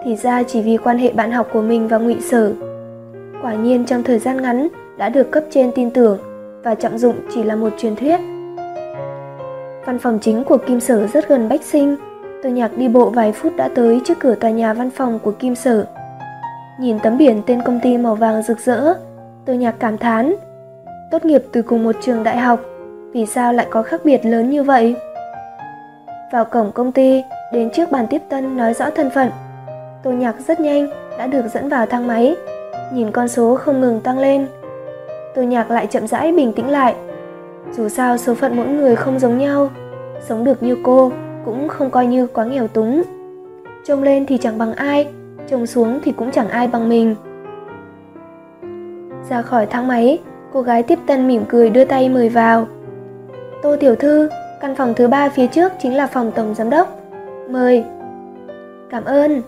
thì ra chỉ vì quan hệ bạn học của mình và Ngụy Sở. Quả nhiên trong thời gian ngắn đã được cấp trên tin tưởng và trọng dụng chỉ là một truyền thuyết. Văn phòng chính của Kim Sở rất gần Bách Sinh, Tô Nhạc đi bộ vài phút đã tới trước cửa tòa nhà văn phòng của Kim Sở. Nhìn tấm biển tên công ty màu vàng rực rỡ, Tô Nhạc cảm thán. Tốt nghiệp từ cùng một trường đại học, vì sao lại có khác biệt lớn như vậy? Vào cổng công ty, đến trước bàn tiếp tân nói rõ thân phận. Tô Nhạc rất nhanh đã được dẫn vào thang máy, nhìn con số không ngừng tăng lên. Tô Nhạc lại chậm rãi bình tĩnh lại. Dù sao số phận mỗi người không giống nhau, sống được như cô cũng không coi như quá nghèo túng. Trông lên thì chẳng bằng ai, trông xuống thì cũng chẳng ai bằng mình. Ra khỏi thang máy, cô gái tiếp tân mỉm cười đưa tay mời vào. Tô tiểu thư, căn phòng thứ ba phía trước chính là phòng tổng giám đốc. Mời. Cảm ơn.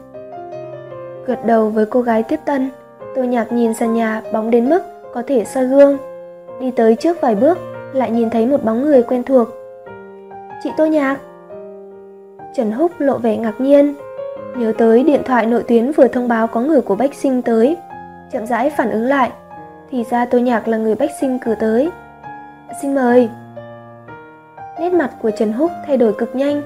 Gật đầu với cô gái tiếp tân, Tô Nhạc nhìn sàn nhà bóng đến mức có thể soi gương. Đi tới trước vài bước, lại nhìn thấy một bóng người quen thuộc. Chị Tô Nhạc. Trần Húc lộ vẻ ngạc nhiên, nhớ tới điện thoại nội tuyến vừa thông báo có người của Bách Sinh tới, chậm rãi phản ứng lại, thì ra Tô Nhạc là người Bách Sinh cử tới. Xin mời. Nét mặt của Trần Húc thay đổi cực nhanh,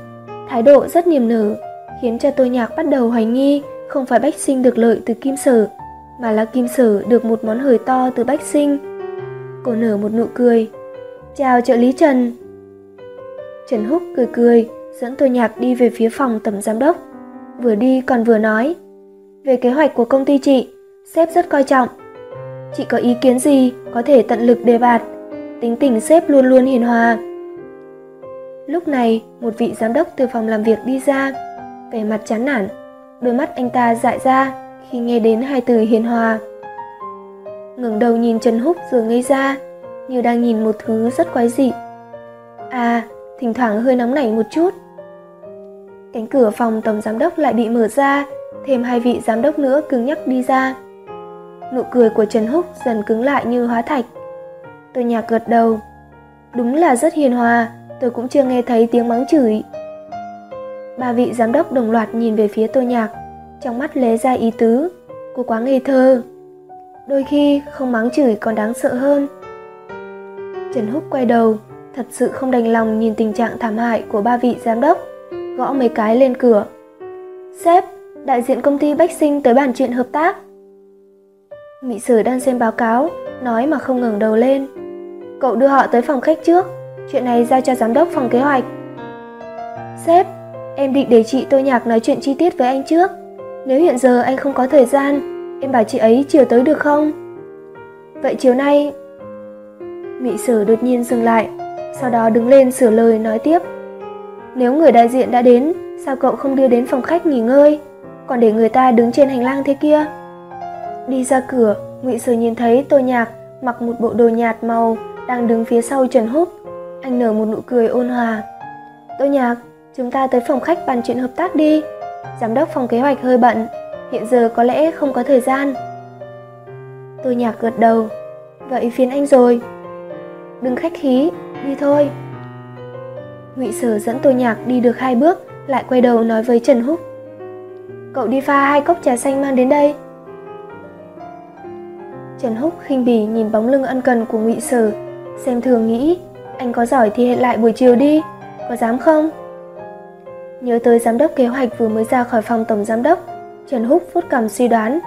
thái độ rất niềm nở, khiến cho Tô Nhạc bắt đầu hoài nghi không phải Bách Sinh được lợi từ Kim Sở, mà là Kim Sở được một món hời to từ Bách Sinh. Cô nở một nụ cười. Chào trợ lý Trần. Trần Húc cười cười, dẫn tôi Nhạc đi về phía phòng tầm giám đốc. Vừa đi còn vừa nói. Về kế hoạch của công ty chị, sếp rất coi trọng. Chị có ý kiến gì có thể tận lực đề bạt. Tính tình sếp luôn luôn hiền hòa. Lúc này, một vị giám đốc từ phòng làm việc đi ra, vẻ mặt chán nản, đôi mắt anh ta dại ra khi nghe đến hai từ hiền hòa. ngẩng đầu nhìn Trần Húc rồi ngây ra, như đang nhìn một thứ rất quái dị. À, thỉnh thoảng hơi nóng nảy một chút. Cánh cửa phòng tổng giám đốc lại bị mở ra, thêm hai vị giám đốc nữa cứng nhắc đi ra. Nụ cười của Trần Húc dần cứng lại như hóa thạch. Tôi nhạc gật đầu. Đúng là rất hiền hòa, tôi cũng chưa nghe thấy tiếng mắng chửi. Ba vị giám đốc đồng loạt nhìn về phía tôi nhạc, trong mắt lé ra ý tứ, cô quá ngây thơ. Đôi khi không mắng chửi còn đáng sợ hơn. Trần Húc quay đầu, thật sự không đành lòng nhìn tình trạng thảm hại của ba vị giám đốc, gõ mấy cái lên cửa. Sếp, đại diện công ty Bách Sinh tới bàn chuyện hợp tác. Mỹ Sử đang xem báo cáo, nói mà không ngẩng đầu lên. Cậu đưa họ tới phòng khách trước, chuyện này giao cho giám đốc phòng kế hoạch. Sếp, em định để chị Tô Nhạc nói chuyện chi tiết với anh trước. Nếu hiện giờ anh không có thời gian, em bảo chị ấy chiều tới được không? Vậy chiều nay... Mỹ Sử đột nhiên dừng lại, sau đó đứng lên sửa lời nói tiếp. Nếu người đại diện đã đến, sao cậu không đưa đến phòng khách nghỉ ngơi, còn để người ta đứng trên hành lang thế kia? Đi ra cửa, Ngụy Sử nhìn thấy Tô Nhạc mặc một bộ đồ nhạt màu đang đứng phía sau Trần Húc. Anh nở một nụ cười ôn hòa. Tô Nhạc, chúng ta tới phòng khách bàn chuyện hợp tác đi. Giám đốc phòng kế hoạch hơi bận, hiện giờ có lẽ không có thời gian. Tô Nhạc gật đầu. Vậy phiền anh rồi. Đừng khách khí, đi thôi. Ngụy Sở dẫn Tô Nhạc đi được hai bước, lại quay đầu nói với Trần Húc. Cậu đi pha hai cốc trà xanh mang đến đây. Trần Húc khinh bỉ nhìn bóng lưng ân cần của Ngụy Sở, xem thường nghĩ, anh có giỏi thì hẹn lại buổi chiều đi, có dám không? Nhớ tới giám đốc kế hoạch vừa mới ra khỏi phòng tổng giám đốc, Trần Húc phút cầm suy đoán,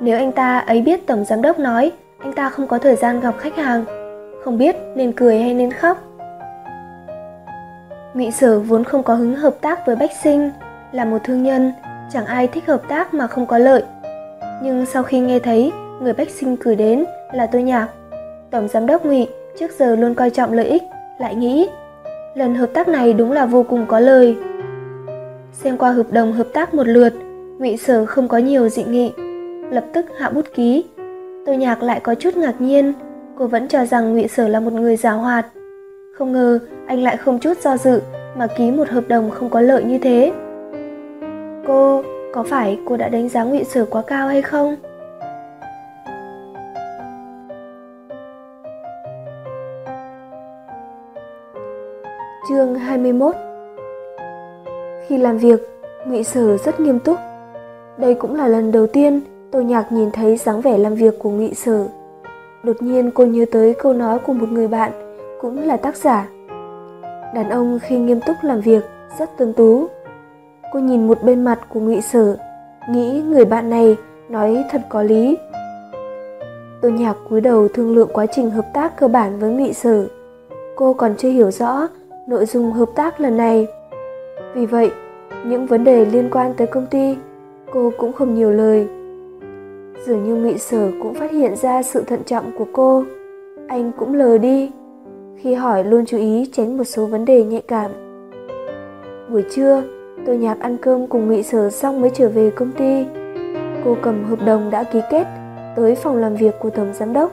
nếu anh ta ấy biết tổng giám đốc nói anh ta không có thời gian gặp khách hàng, không biết nên cười hay nên khóc. Ngụy Sở vốn không có hứng hợp tác với Bách Sinh, là một thương nhân, chẳng ai thích hợp tác mà không có lợi. Nhưng sau khi nghe thấy người Bách Sinh cử đến là tôi nhạc, tổng giám đốc Ngụy trước giờ luôn coi trọng lợi ích, lại nghĩ lần hợp tác này đúng là vô cùng có lời. Xem qua hợp đồng hợp tác một lượt, Ngụy Sở không có nhiều dị nghị, lập tức hạ bút ký. Tôi Nhạc lại có chút ngạc nhiên, cô vẫn cho rằng Ngụy Sở là một người giàu hoạt. Không ngờ anh lại không chút do dự mà ký một hợp đồng không có lợi như thế. Cô, có phải cô đã đánh giá Ngụy Sở quá cao hay không? Chương 21 Khi làm việc, Ngụy Sở rất nghiêm túc. Đây cũng là lần đầu tiên Tô Nhạc nhìn thấy dáng vẻ làm việc của Ngụy Sở. Đột nhiên cô nhớ tới câu nói của một người bạn, cũng là tác giả. Đàn ông khi nghiêm túc làm việc rất tuân tú. Cô nhìn một bên mặt của Ngụy Sở, nghĩ người bạn này nói thật có lý. Tô Nhạc cúi đầu thương lượng quá trình hợp tác cơ bản với Ngụy Sở. Cô còn chưa hiểu rõ nội dung hợp tác lần này. Vì vậy, những vấn đề liên quan tới công ty, cô cũng không nhiều lời. Dường như Ngụy Sở cũng phát hiện ra sự thận trọng của cô, anh cũng lờ đi. Khi hỏi luôn chú ý tránh một số vấn đề nhạy cảm. Buổi trưa, tôi nhạc ăn cơm cùng Ngụy Sở xong mới trở về công ty. Cô cầm hợp đồng đã ký kết tới phòng làm việc của tổng giám đốc.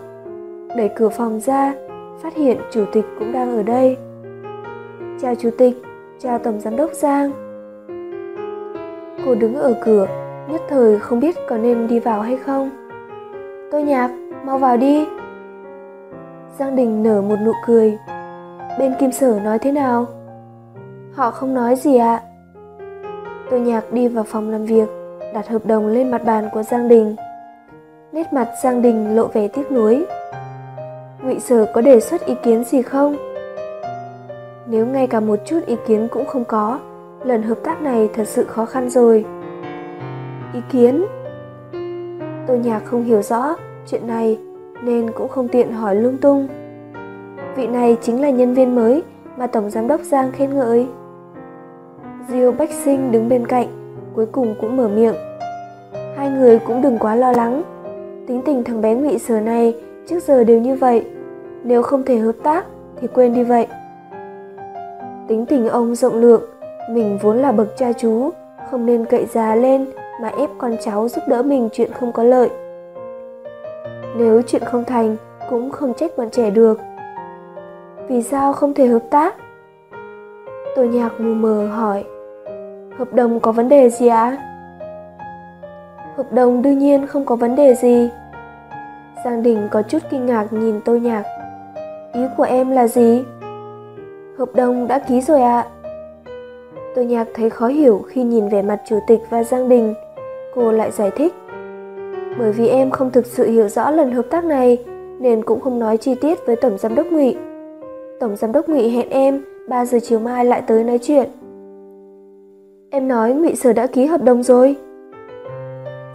Đẩy cửa phòng ra, phát hiện chủ tịch cũng đang ở đây. Chào chủ tịch, chào tổng giám đốc Giang. Cô đứng ở cửa, nhất thời không biết có nên đi vào hay không. Tôi nhạc, mau vào đi. Giang Đình nở một nụ cười. Bên Kim Sở nói thế nào? Họ không nói gì ạ. À. Tôi nhạc đi vào phòng làm việc, đặt hợp đồng lên mặt bàn của Giang Đình. Nét mặt Giang Đình lộ vẻ tiếc nuối. Ngụy Sở có đề xuất ý kiến gì không? Nếu ngay cả một chút ý kiến cũng không có, lần hợp tác này thật sự khó khăn rồi. Ý kiến? Tôi nhạc không hiểu rõ chuyện này nên cũng không tiện hỏi lung tung. Vị này chính là nhân viên mới mà Tổng Giám đốc Giang khen ngợi. Diêu Bách Sinh đứng bên cạnh, cuối cùng cũng mở miệng. Hai người cũng đừng quá lo lắng. Tính tình thằng bé ngụy sở này trước giờ đều như vậy. Nếu không thể hợp tác thì quên đi vậy. Tính tình ông rộng lượng, mình vốn là bậc cha chú, không nên cậy già lên mà ép con cháu giúp đỡ mình chuyện không có lợi. Nếu chuyện không thành, cũng không trách bọn trẻ được. Vì sao không thể hợp tác? Tô nhạc mù mờ hỏi. Hợp đồng có vấn đề gì ạ? À? Hợp đồng đương nhiên không có vấn đề gì. Giang Đình có chút kinh ngạc nhìn Tô Nhạc. Ý của em là gì? Hợp đồng đã ký rồi ạ. À. Tô Nhạc thấy khó hiểu khi nhìn vẻ mặt chủ tịch và Giang Đình. Cô lại giải thích. Bởi vì em không thực sự hiểu rõ lần hợp tác này, nên cũng không nói chi tiết với Tổng Giám đốc Ngụy. Tổng Giám đốc Ngụy hẹn em 3 giờ chiều mai lại tới nói chuyện. Em nói Ngụy Sở đã ký hợp đồng rồi.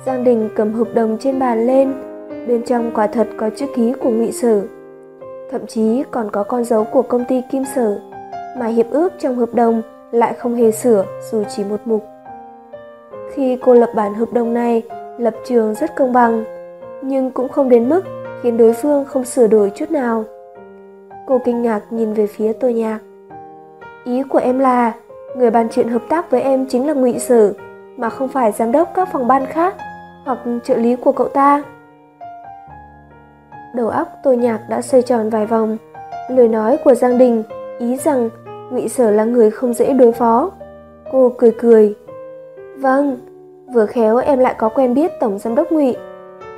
Giang Đình cầm hợp đồng trên bàn lên, bên trong quả thật có chữ ký của Ngụy Sở. Thậm chí còn có con dấu của công ty Kim Sở mà hiệp ước trong hợp đồng lại không hề sửa dù chỉ một mục. Khi cô lập bản hợp đồng này, lập trường rất công bằng, nhưng cũng không đến mức khiến đối phương không sửa đổi chút nào. Cô kinh ngạc nhìn về phía tôi nhạc. Ý của em là, người bàn chuyện hợp tác với em chính là ngụy Sử, mà không phải giám đốc các phòng ban khác hoặc trợ lý của cậu ta. Đầu óc tôi nhạc đã xoay tròn vài vòng. Lời nói của Giang Đình ý rằng ngụy sở là người không dễ đối phó cô cười cười vâng vừa khéo em lại có quen biết tổng giám đốc ngụy.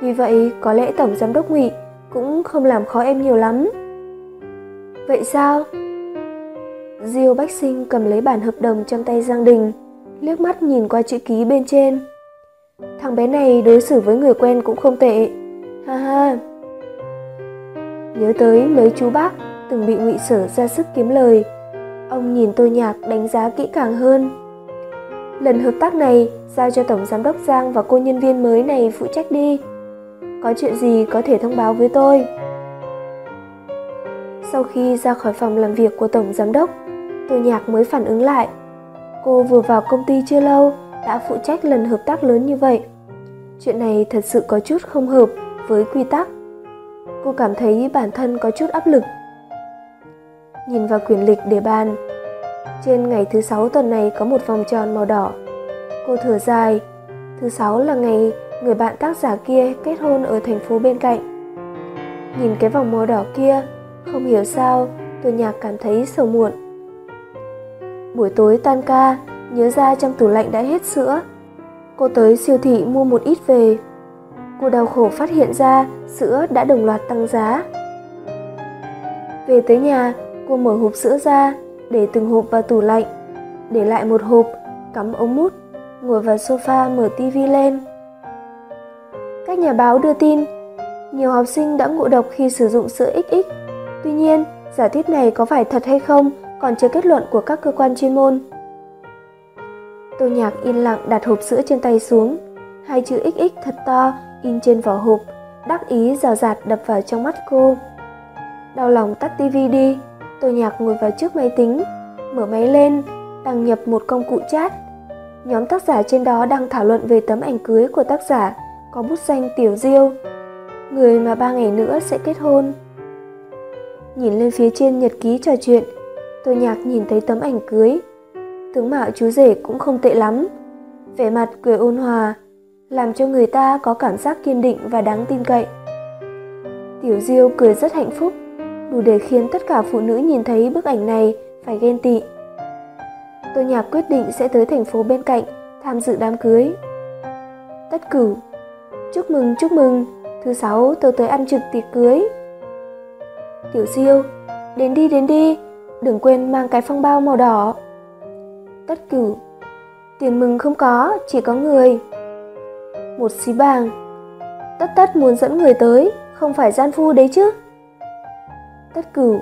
Vì vậy, có lẽ tổng giám đốc ngụy cũng không làm khó em nhiều lắm. Vậy sao? Diêu bách sinh cầm lấy bản hợp đồng trong tay giang đình, liếc mắt nhìn qua chữ ký bên trên. Thằng bé này đối xử với người quen cũng không tệ. Ha ha. Nhớ tới mấy chú bác từng bị ngụy sở ra sức kiếm lời, Ông nhìn tôi nhạc đánh giá kỹ càng hơn. Lần hợp tác này giao cho Tổng Giám đốc Giang và cô nhân viên mới này phụ trách đi. Có chuyện gì có thể thông báo với tôi. Sau khi ra khỏi phòng làm việc của Tổng Giám đốc, tôi nhạc mới phản ứng lại. Cô vừa vào công ty chưa lâu đã phụ trách lần hợp tác lớn như vậy. Chuyện này thật sự có chút không hợp với quy tắc. Cô cảm thấy bản thân có chút áp lực Nhìn vào quyền lịch để bàn, trên ngày thứ sáu tuần này có một vòng tròn màu đỏ. Cô thở dài. Thứ sáu là ngày người bạn tác giả kia kết hôn ở thành phố bên cạnh. Nhìn cái vòng màu đỏ kia, không hiểu sao tôi nhạc cảm thấy sầu muộn. Buổi tối tan ca, nhớ ra trong tủ lạnh đã hết sữa. Cô tới siêu thị mua một ít về. Cô đau khổ phát hiện ra sữa đã đồng loạt tăng giá. Về tới nhà, cô mở hộp sữa ra, để từng hộp vào tủ lạnh, để lại một hộp, cắm ống mút, ngồi vào sofa mở tivi lên. Các nhà báo đưa tin, nhiều học sinh đã ngộ độc khi sử dụng sữa XX. Tuy nhiên, giả thuyết này có phải thật hay không còn chờ kết luận của các cơ quan chuyên môn. Tô Nhạc yên lặng đặt hộp sữa trên tay xuống, hai chữ XX thật to in trên vỏ hộp, đắc ý rào rạt đập vào trong mắt cô. Đau lòng tắt tivi đi, tôi Nhạc ngồi vào trước máy tính, mở máy lên, đăng nhập một công cụ chat. Nhóm tác giả trên đó đang thảo luận về tấm ảnh cưới của tác giả có bút danh Tiểu Diêu, người mà ba ngày nữa sẽ kết hôn. Nhìn lên phía trên nhật ký trò chuyện, tôi Nhạc nhìn thấy tấm ảnh cưới. Tướng mạo chú rể cũng không tệ lắm, vẻ mặt cười ôn hòa, làm cho người ta có cảm giác kiên định và đáng tin cậy. Tiểu Diêu cười rất hạnh phúc, đủ để khiến tất cả phụ nữ nhìn thấy bức ảnh này phải ghen tị. Tô Nhạc quyết định sẽ tới thành phố bên cạnh tham dự đám cưới. Tất cử chúc mừng chúc mừng, thứ sáu tôi tới ăn trực tiệc cưới. Tiểu Diêu, đến đi đến đi, đừng quên mang cái phong bao màu đỏ. Tất cử tiền mừng không có, chỉ có người. Một xí bàng, tất tất muốn dẫn người tới, không phải gian phu đấy chứ. Tất cửu,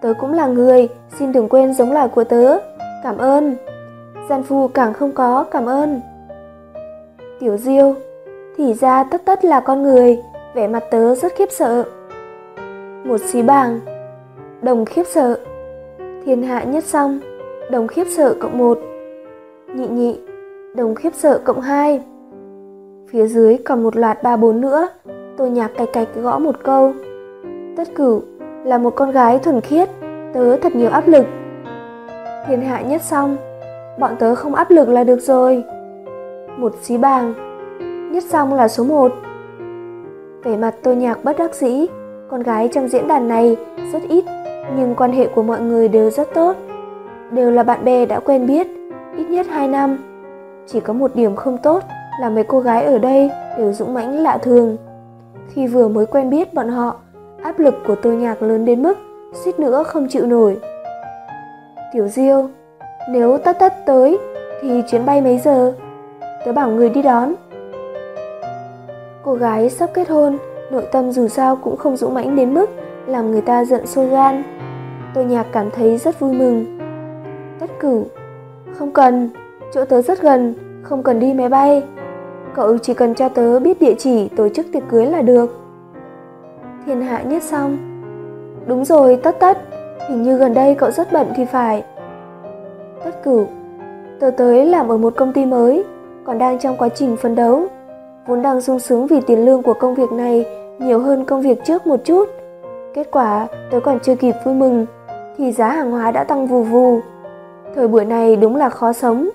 tớ cũng là người, xin đừng quên giống loài của tớ, cảm ơn. Gian phu càng không có, cảm ơn. Tiểu Diêu, thì ra tất tất là con người, vẻ mặt tớ rất khiếp sợ. Một xí bàng, đồng khiếp sợ. Thiên hạ nhất xong, đồng khiếp sợ cộng một. Nhị nhị, đồng khiếp sợ cộng hai. Phía dưới còn một loạt ba bốn nữa, tôi nhạc cạch cạch gõ một câu. Tất cửu, là một con gái thuần khiết, tớ thật nhiều áp lực. Thiên hạ nhất xong, bọn tớ không áp lực là được rồi. Một xí bàng, nhất xong là số một. Vẻ mặt tôi nhạc bất đắc dĩ, con gái trong diễn đàn này rất ít, nhưng quan hệ của mọi người đều rất tốt. Đều là bạn bè đã quen biết, ít nhất 2 năm. Chỉ có một điểm không tốt là mấy cô gái ở đây đều dũng mãnh lạ thường. Khi vừa mới quen biết bọn họ, áp lực của tôi nhạc lớn đến mức suýt nữa không chịu nổi. Tiểu Diêu, nếu tất tất tới thì chuyến bay mấy giờ? Tớ bảo người đi đón. Cô gái sắp kết hôn, nội tâm dù sao cũng không dũng mãnh đến mức làm người ta giận sôi gan. Tôi nhạc cảm thấy rất vui mừng. Tất cửu, không cần, chỗ tớ rất gần, không cần đi máy bay. Cậu chỉ cần cho tớ biết địa chỉ tổ chức tiệc cưới là được thiên hạ nhất xong. Đúng rồi, tất tất, hình như gần đây cậu rất bận thì phải. Tất cửu, tớ tới làm ở một công ty mới, còn đang trong quá trình phấn đấu. Vốn đang sung sướng vì tiền lương của công việc này nhiều hơn công việc trước một chút. Kết quả, tớ còn chưa kịp vui mừng, thì giá hàng hóa đã tăng vù vù. Thời buổi này đúng là khó sống,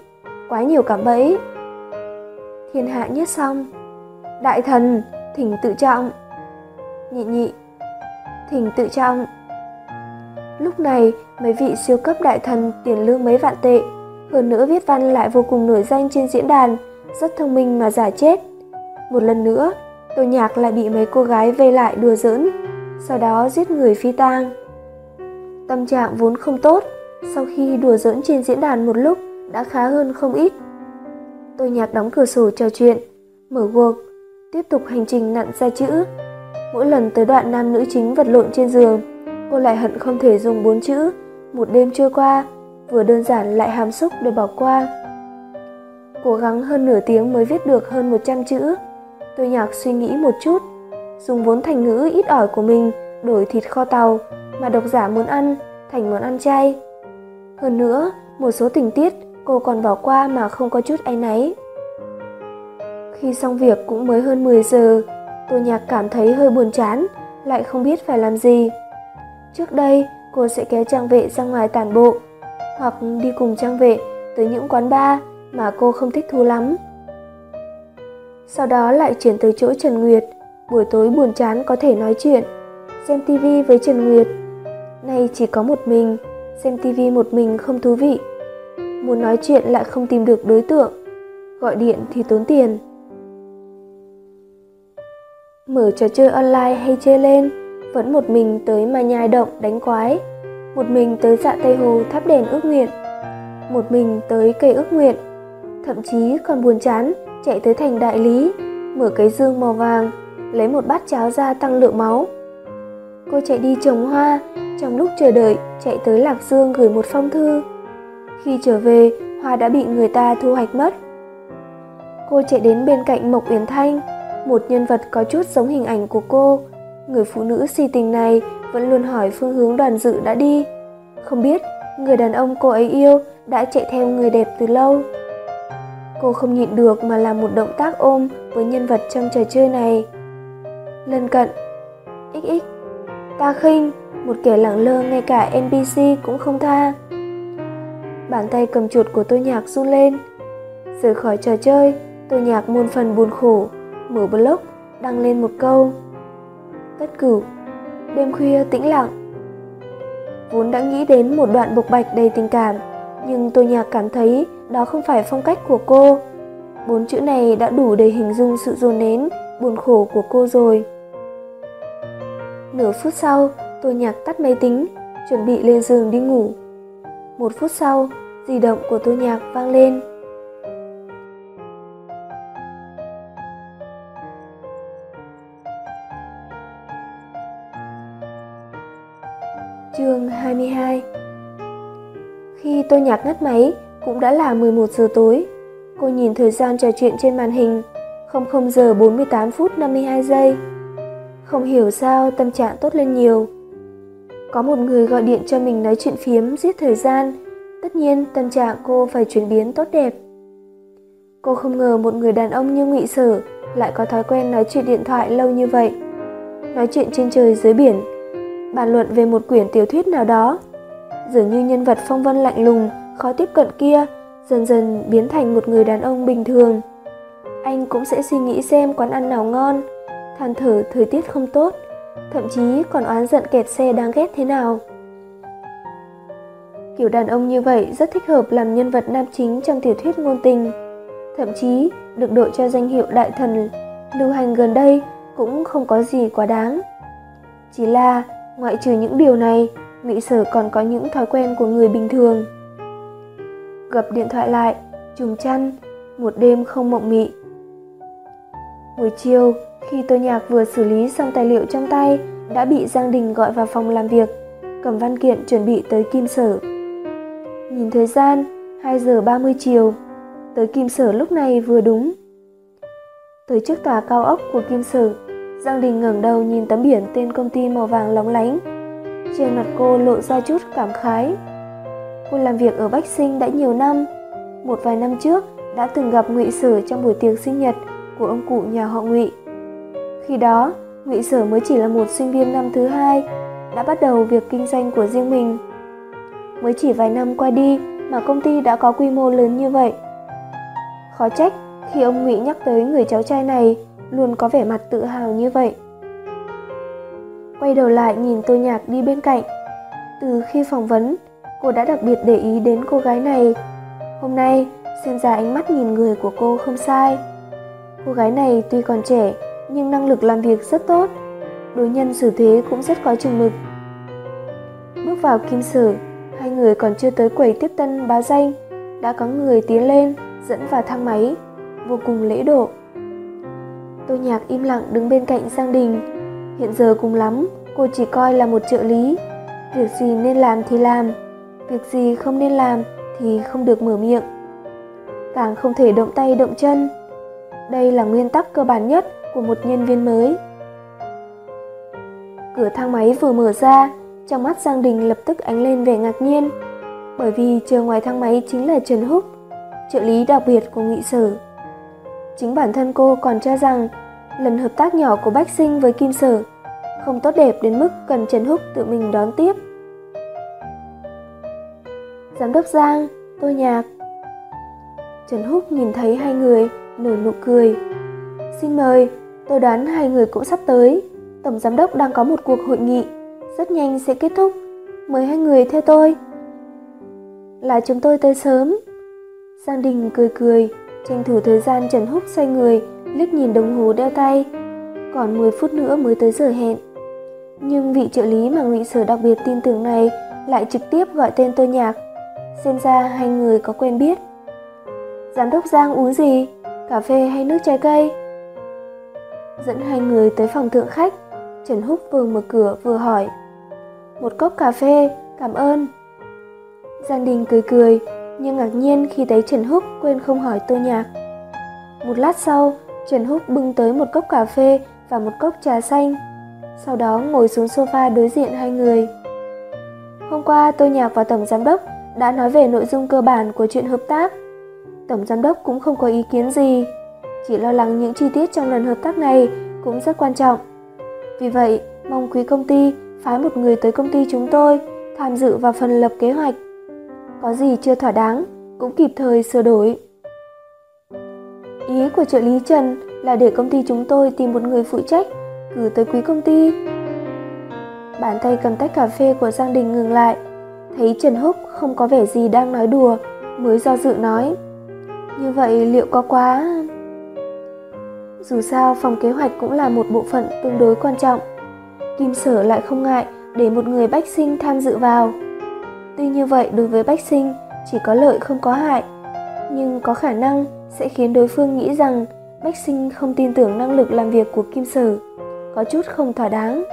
quá nhiều cảm bẫy. Thiên hạ nhất xong. Đại thần, thỉnh tự trọng nhị nhị. Thỉnh tự trọng lúc này, mấy vị siêu cấp đại thần tiền lương mấy vạn tệ, hơn nữa viết văn lại vô cùng nổi danh trên diễn đàn, rất thông minh mà giả chết. Một lần nữa, tô nhạc lại bị mấy cô gái vây lại đùa giỡn, sau đó giết người phi tang. Tâm trạng vốn không tốt, sau khi đùa giỡn trên diễn đàn một lúc, đã khá hơn không ít. Tôi nhạc đóng cửa sổ trò chuyện, mở cuộc, tiếp tục hành trình nặn ra chữ. Mỗi lần tới đoạn nam nữ chính vật lộn trên giường, cô lại hận không thể dùng bốn chữ, một đêm trôi qua, vừa đơn giản lại hàm xúc để bỏ qua. Cố gắng hơn nửa tiếng mới viết được hơn 100 chữ. Tôi nhạc suy nghĩ một chút, dùng vốn thành ngữ ít ỏi của mình đổi thịt kho tàu mà độc giả muốn ăn thành món ăn chay. Hơn nữa, một số tình tiết cô còn bỏ qua mà không có chút áy náy. Khi xong việc cũng mới hơn 10 giờ, Tô Nhạc cảm thấy hơi buồn chán, lại không biết phải làm gì. Trước đây, cô sẽ kéo trang vệ ra ngoài tản bộ. hoặc đi cùng trang vệ tới những quán bar mà cô không thích thú lắm. Sau đó lại chuyển tới chỗ Trần Nguyệt, buổi tối buồn chán có thể nói chuyện, xem tivi với Trần Nguyệt. Nay chỉ có một mình, xem tivi một mình không thú vị. Muốn nói chuyện lại không tìm được đối tượng, gọi điện thì tốn tiền. Mở trò chơi online hay chơi lên, vẫn một mình tới mà nhai động đánh quái, một mình tới dạ Tây Hồ thắp đèn ước nguyện, một mình tới cây ước nguyện, thậm chí còn buồn chán chạy tới thành đại lý, mở cái dương màu vàng, lấy một bát cháo ra tăng lượng máu. Cô chạy đi trồng hoa, trong lúc chờ đợi chạy tới Lạc Dương gửi một phong thư. Khi trở về, hoa đã bị người ta thu hoạch mất. Cô chạy đến bên cạnh Mộc Uyển Thanh, một nhân vật có chút giống hình ảnh của cô. Người phụ nữ si tình này vẫn luôn hỏi phương hướng đoàn dự đã đi. Không biết người đàn ông cô ấy yêu đã chạy theo người đẹp từ lâu. Cô không nhịn được mà làm một động tác ôm với nhân vật trong trò chơi này. Lân cận, XX, ta khinh, một kẻ lẳng lơ ngay cả NPC cũng không tha. Bàn tay cầm chuột của tôi nhạc run lên. Rời khỏi trò chơi, tôi nhạc muôn phần buồn khổ, mở blog, đăng lên một câu. Tất cửu, đêm khuya tĩnh lặng. Vốn đã nghĩ đến một đoạn bộc bạch đầy tình cảm, nhưng tôi nhạc cảm thấy đó không phải phong cách của cô. Bốn chữ này đã đủ để hình dung sự dồn nén, buồn khổ của cô rồi. Nửa phút sau, tôi nhạc tắt máy tính, chuẩn bị lên giường đi ngủ. Một phút sau, di động của tôi nhạc vang lên. Chương 22 Khi tôi nhạc ngắt máy, cũng đã là 11 giờ tối. Cô nhìn thời gian trò chuyện trên màn hình, 00 giờ 48 phút 52 giây. Không hiểu sao tâm trạng tốt lên nhiều. Có một người gọi điện cho mình nói chuyện phiếm giết thời gian, tất nhiên tâm trạng cô phải chuyển biến tốt đẹp. Cô không ngờ một người đàn ông như Ngụy Sở lại có thói quen nói chuyện điện thoại lâu như vậy. Nói chuyện trên trời dưới biển, bàn luận về một quyển tiểu thuyết nào đó. Dường như nhân vật phong vân lạnh lùng, khó tiếp cận kia dần dần biến thành một người đàn ông bình thường. Anh cũng sẽ suy nghĩ xem quán ăn nào ngon, than thở thời tiết không tốt, thậm chí còn oán giận kẹt xe đáng ghét thế nào. Kiểu đàn ông như vậy rất thích hợp làm nhân vật nam chính trong tiểu thuyết ngôn tình. Thậm chí được đội cho danh hiệu đại thần lưu hành gần đây cũng không có gì quá đáng. Chỉ là ngoại trừ những điều này, Mỹ Sở còn có những thói quen của người bình thường. Gập điện thoại lại, trùng chăn, một đêm không mộng mị. Buổi chiều, khi tôi nhạc vừa xử lý xong tài liệu trong tay, đã bị Giang Đình gọi vào phòng làm việc, cầm văn kiện chuẩn bị tới Kim Sở. Nhìn thời gian, 2 giờ 30 chiều, tới Kim Sở lúc này vừa đúng. Tới trước tòa cao ốc của Kim Sở, Giang Đình ngẩng đầu nhìn tấm biển tên công ty màu vàng lóng lánh. Trên mặt cô lộ ra chút cảm khái. Cô làm việc ở Bách Sinh đã nhiều năm. Một vài năm trước đã từng gặp Ngụy Sở trong buổi tiệc sinh nhật của ông cụ nhà họ Ngụy. Khi đó, Ngụy Sở mới chỉ là một sinh viên năm thứ hai, đã bắt đầu việc kinh doanh của riêng mình. Mới chỉ vài năm qua đi mà công ty đã có quy mô lớn như vậy. Khó trách khi ông Ngụy nhắc tới người cháu trai này luôn có vẻ mặt tự hào như vậy. Quay đầu lại nhìn Tô Nhạc đi bên cạnh. Từ khi phỏng vấn, cô đã đặc biệt để ý đến cô gái này. Hôm nay, xem ra ánh mắt nhìn người của cô không sai. Cô gái này tuy còn trẻ, nhưng năng lực làm việc rất tốt. Đối nhân xử thế cũng rất có chừng mực. Bước vào kim sử, hai người còn chưa tới quầy tiếp tân báo danh, đã có người tiến lên, dẫn vào thang máy, vô cùng lễ độ. Tô Nhạc im lặng đứng bên cạnh Giang Đình. Hiện giờ cùng lắm, cô chỉ coi là một trợ lý. Việc gì nên làm thì làm, việc gì không nên làm thì không được mở miệng. Càng không thể động tay động chân. Đây là nguyên tắc cơ bản nhất của một nhân viên mới. Cửa thang máy vừa mở ra, trong mắt Giang Đình lập tức ánh lên vẻ ngạc nhiên, bởi vì chờ ngoài thang máy chính là Trần Húc, trợ lý đặc biệt của nghị sở. Chính bản thân cô còn cho rằng lần hợp tác nhỏ của Bách Sinh với Kim Sở không tốt đẹp đến mức cần Trần Húc tự mình đón tiếp. Giám đốc Giang, tôi nhạc. Trần Húc nhìn thấy hai người, nở nụ cười. Xin mời, tôi đoán hai người cũng sắp tới. Tổng giám đốc đang có một cuộc hội nghị, rất nhanh sẽ kết thúc. Mời hai người theo tôi. Là chúng tôi tới sớm. Giang Đình cười cười, tranh thủ thời gian Trần Húc xoay người, liếc nhìn đồng hồ đeo tay. Còn 10 phút nữa mới tới giờ hẹn. Nhưng vị trợ lý mà ngụy Sở đặc biệt tin tưởng này lại trực tiếp gọi tên tôi nhạc. Xem ra hai người có quen biết. Giám đốc Giang uống gì? Cà phê hay nước trái cây? Dẫn hai người tới phòng thượng khách, Trần Húc vừa mở cửa vừa hỏi. Một cốc cà phê, cảm ơn. Giang Đình cười cười, nhưng ngạc nhiên khi thấy Trần Húc quên không hỏi tô nhạc. Một lát sau, Trần Húc bưng tới một cốc cà phê và một cốc trà xanh. Sau đó ngồi xuống sofa đối diện hai người. Hôm qua Tô Nhạc và Tổng Giám đốc đã nói về nội dung cơ bản của chuyện hợp tác. Tổng Giám đốc cũng không có ý kiến gì, chỉ lo lắng những chi tiết trong lần hợp tác này cũng rất quan trọng. Vì vậy, mong quý công ty phái một người tới công ty chúng tôi tham dự vào phần lập kế hoạch. Có gì chưa thỏa đáng cũng kịp thời sửa đổi. Ý của trợ lý Trần là để công ty chúng tôi tìm một người phụ trách gửi tới quý công ty. Bàn tay cầm tách cà phê của Giang Đình ngừng lại, thấy Trần Húc không có vẻ gì đang nói đùa, mới do dự nói. Như vậy liệu có quá... Dù sao phòng kế hoạch cũng là một bộ phận tương đối quan trọng. Kim Sở lại không ngại để một người bách sinh tham dự vào. Tuy như vậy đối với bách sinh chỉ có lợi không có hại, nhưng có khả năng sẽ khiến đối phương nghĩ rằng bách sinh không tin tưởng năng lực làm việc của Kim Sở, có chút không thỏa đáng.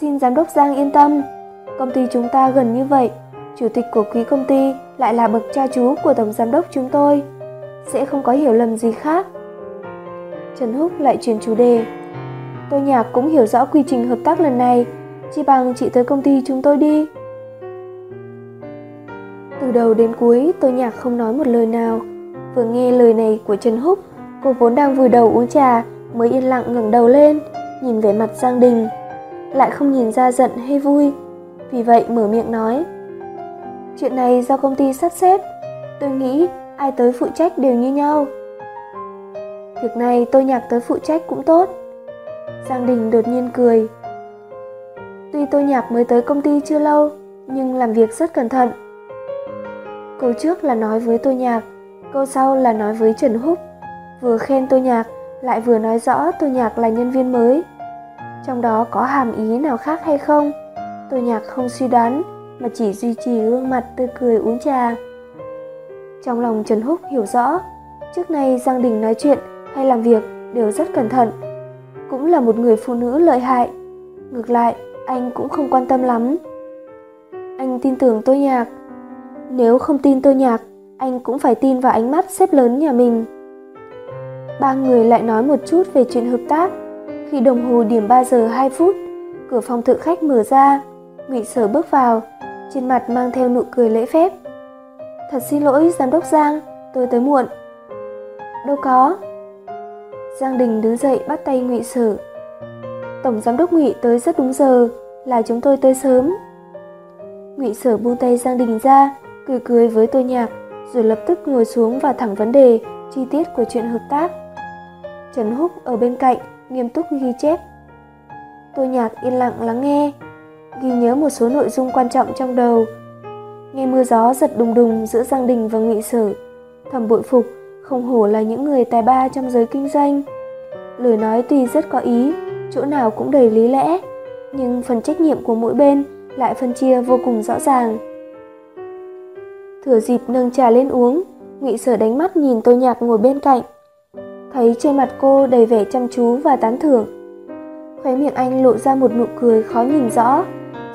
Xin giám đốc Giang yên tâm, công ty chúng ta gần như vậy, chủ tịch của quý công ty lại là bậc cha chú của tổng giám đốc chúng tôi, sẽ không có hiểu lầm gì khác. Trần Húc lại chuyển chủ đề. Tôi nhạc cũng hiểu rõ quy trình hợp tác lần này, chỉ bằng chị tới công ty chúng tôi đi. Từ đầu đến cuối, tôi nhạc không nói một lời nào. Vừa nghe lời này của Trần Húc, cô vốn đang vùi đầu uống trà, mới yên lặng ngẩng đầu lên, nhìn về mặt Giang Đình. Lại không nhìn ra giận hay vui, vì vậy mở miệng nói. Chuyện này do công ty sắp xếp, tôi nghĩ ai tới phụ trách đều như nhau. Việc này tôi nhạc tới phụ trách cũng tốt. Giang Đình đột nhiên cười. Tuy tôi nhạc mới tới công ty chưa lâu, nhưng làm việc rất cẩn thận. Câu trước là nói với tôi nhạc, câu sau là nói với Trần Húc. Vừa khen tôi nhạc, lại vừa nói rõ tôi nhạc là nhân viên mới. Trong đó có hàm ý nào khác hay không? Tôi nhạc không suy đoán, mà chỉ duy trì gương mặt tươi cười uống trà. Trong lòng Trần Húc hiểu rõ, trước nay Giang Đình nói chuyện hay làm việc đều rất cẩn thận. Cũng là một người phụ nữ lợi hại. Ngược lại, anh cũng không quan tâm lắm. Anh tin tưởng tôi nhạc. Nếu không tin tôi nhạc, anh cũng phải tin vào ánh mắt xếp lớn nhà mình. Ba người lại nói một chút về chuyện hợp tác. Khi đồng hồ điểm 3 giờ 2 phút, cửa phòng thượng khách mở ra, Ngụy Sở bước vào, trên mặt mang theo nụ cười lễ phép. Thật xin lỗi giám đốc Giang, tôi tới muộn. Đâu có. Giang Đình đứng dậy bắt tay Ngụy Sở. Tổng giám đốc Ngụy tới rất đúng giờ, là chúng tôi tới sớm. Ngụy Sở buông tay Giang Đình ra, cười cười với tôi nhạc, rồi lập tức ngồi xuống và thẳng vấn đề, chi tiết của chuyện hợp tác. Trần Húc ở bên cạnh, nghiêm túc ghi chép. Tôi nhạc yên lặng lắng nghe, ghi nhớ một số nội dung quan trọng trong đầu. Nghe mưa gió giật đùng đùng giữa Giang Đình và Ngụy Sở, thầm bội phục, không hổ là những người tài ba trong giới kinh doanh. Lời nói tuy rất có ý, chỗ nào cũng đầy lý lẽ, nhưng phần trách nhiệm của mỗi bên lại phân chia vô cùng rõ ràng. Thừa dịp nâng trà lên uống, Ngụy Sở đánh mắt nhìn tôi Nhạc ngồi bên cạnh, thấy trên mặt cô đầy vẻ chăm chú và tán thưởng. Khóe miệng anh lộ ra một nụ cười khó nhìn rõ,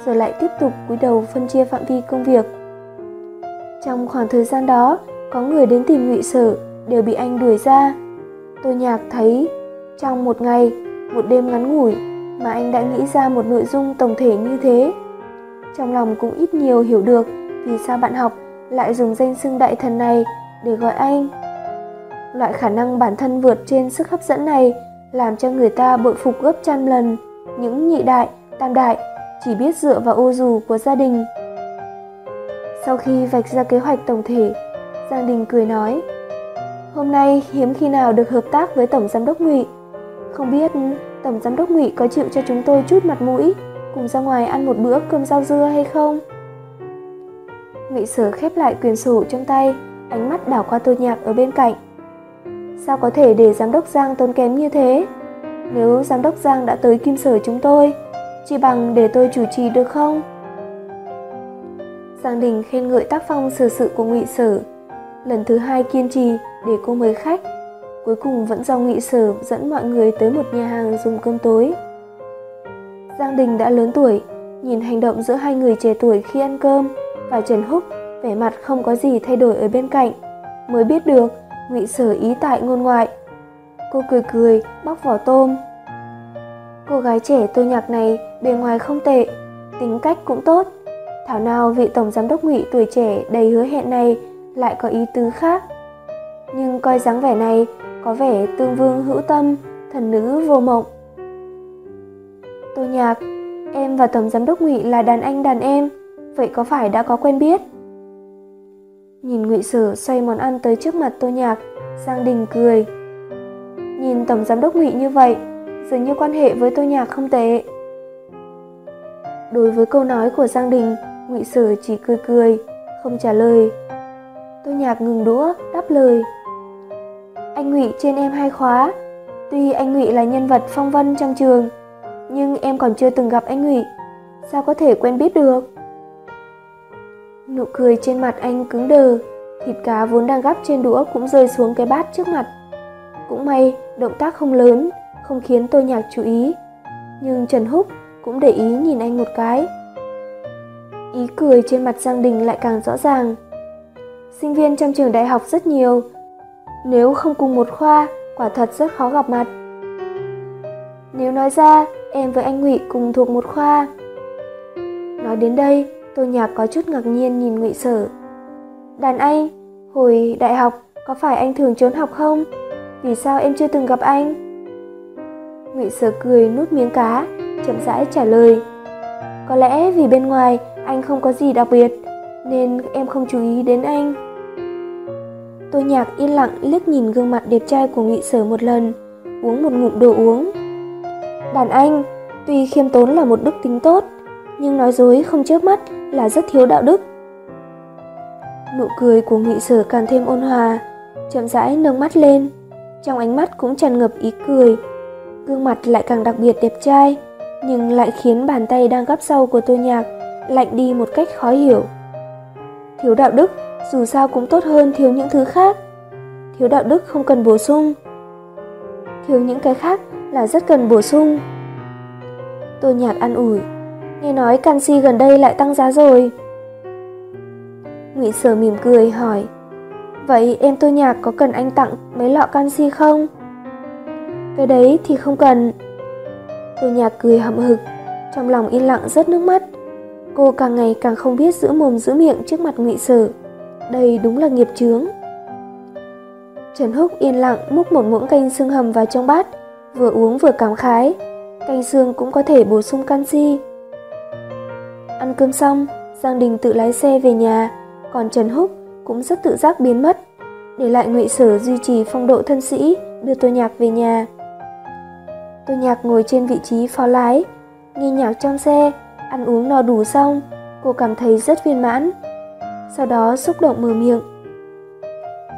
rồi lại tiếp tục cúi đầu phân chia phạm vi công việc. Trong khoảng thời gian đó, có người đến tìm ngụy sở đều bị anh đuổi ra. Tôi nhạc thấy trong một ngày, một đêm ngắn ngủi mà anh đã nghĩ ra một nội dung tổng thể như thế. Trong lòng cũng ít nhiều hiểu được vì sao bạn học lại dùng danh xưng đại thần này để gọi anh. Loại khả năng bản thân vượt trên sức hấp dẫn này làm cho người ta bội phục gấp trăm lần những nhị đại, tam đại chỉ biết dựa vào ô dù của gia đình. Sau khi vạch ra kế hoạch tổng thể, Giang Đình cười nói, Hôm nay hiếm khi nào được hợp tác với Tổng Giám đốc Ngụy. Không biết Tổng Giám đốc Ngụy có chịu cho chúng tôi chút mặt mũi, cùng ra ngoài ăn một bữa cơm rau dưa hay không? Ngụy Sở khép lại quyền sổ trong tay, ánh mắt đảo qua Tô Nhạc ở bên cạnh. Sao có thể để Giám đốc Giang tốn kém như thế? Nếu Giám đốc Giang đã tới Kim Sở chúng tôi, chỉ bằng để tôi chủ trì được không? Giang Đình khen ngợi tác phong xử sự của Ngụy Sở. Lần thứ hai kiên trì để cô mời khách. Cuối cùng vẫn do Ngụy Sở dẫn mọi người tới một nhà hàng dùng cơm tối. Giang Đình đã lớn tuổi, nhìn hành động giữa hai người trẻ tuổi khi ăn cơm và Trần Húc vẻ mặt không có gì thay đổi ở bên cạnh, mới biết được Ngụy Sở ý tại ngôn ngoại. Cô cười cười, bóc vỏ tôm. Cô gái trẻ tôi nhạc này bề ngoài không tệ, tính cách cũng tốt. Thảo nào vị tổng giám đốc Ngụy tuổi trẻ đầy hứa hẹn này lại có ý tứ khác. Nhưng coi dáng vẻ này có vẻ tương vương hữu tâm, thần nữ vô mộng. Tôi nhạc, em và tổng giám đốc Ngụy là đàn anh đàn em, vậy có phải đã có quen biết? Nhìn Ngụy Sử xoay món ăn tới trước mặt Tô Nhạc, Giang Đình cười. Nhìn tổng giám đốc Ngụy như vậy, dường như quan hệ với Tô Nhạc không tệ. Đối với câu nói của Giang Đình, Ngụy Sử chỉ cười cười, không trả lời. Tô Nhạc ngừng đũa, đáp lời. Anh Ngụy trên em hai khóa, tuy anh Ngụy là nhân vật phong vân trong trường, nhưng em còn chưa từng gặp anh Ngụy, sao có thể quen biết được? Nụ cười trên mặt anh cứng đờ, thịt cá vốn đang gắp trên đũa cũng rơi xuống cái bát trước mặt. Cũng may, động tác không lớn, không khiến tôi nhạc chú ý. Nhưng Trần Húc cũng để ý nhìn anh một cái. Ý cười trên mặt Giang Đình lại càng rõ ràng. Sinh viên trong trường đại học rất nhiều. Nếu không cùng một khoa, quả thật rất khó gặp mặt. Nếu nói ra, em với anh Ngụy cùng thuộc một khoa. Nói đến đây, Tô Nhạc có chút ngạc nhiên nhìn Ngụy Sở. Đàn anh, hồi đại học có phải anh thường trốn học không? Vì sao em chưa từng gặp anh? Ngụy Sở cười nuốt miếng cá, chậm rãi trả lời. Có lẽ vì bên ngoài anh không có gì đặc biệt, nên em không chú ý đến anh. Tô Nhạc yên lặng liếc nhìn gương mặt đẹp trai của Ngụy Sở một lần, uống một ngụm đồ uống. Đàn anh, tuy khiêm tốn là một đức tính tốt, nhưng nói dối không chớp mắt là rất thiếu đạo đức. Nụ cười của nghị sở càng thêm ôn hòa, chậm rãi nâng mắt lên, trong ánh mắt cũng tràn ngập ý cười. Gương mặt lại càng đặc biệt đẹp trai, nhưng lại khiến bàn tay đang gắp sau của tôi nhạc lạnh đi một cách khó hiểu. Thiếu đạo đức dù sao cũng tốt hơn thiếu những thứ khác. Thiếu đạo đức không cần bổ sung. Thiếu những cái khác là rất cần bổ sung. Tôi nhạc ăn ủi, nghe nói canxi gần đây lại tăng giá rồi. Ngụy Sở mỉm cười hỏi, vậy em tôi nhạc có cần anh tặng mấy lọ canxi không? Cái đấy thì không cần. Tôi nhạc cười hậm hực, trong lòng yên lặng rất nước mắt. Cô càng ngày càng không biết giữ mồm giữ miệng trước mặt Ngụy Sở. Đây đúng là nghiệp chướng. Trần Húc yên lặng múc một muỗng canh xương hầm vào trong bát, vừa uống vừa cảm khái. Canh xương cũng có thể bổ sung canxi. Ăn cơm xong, Giang Đình tự lái xe về nhà, còn Trần Húc cũng rất tự giác biến mất, để lại Ngụy Sở duy trì phong độ thân sĩ, đưa tôi Nhạc về nhà. tôi Nhạc ngồi trên vị trí phó lái, nghe nhạc trong xe, ăn uống no đủ xong, cô cảm thấy rất viên mãn. Sau đó xúc động mở miệng.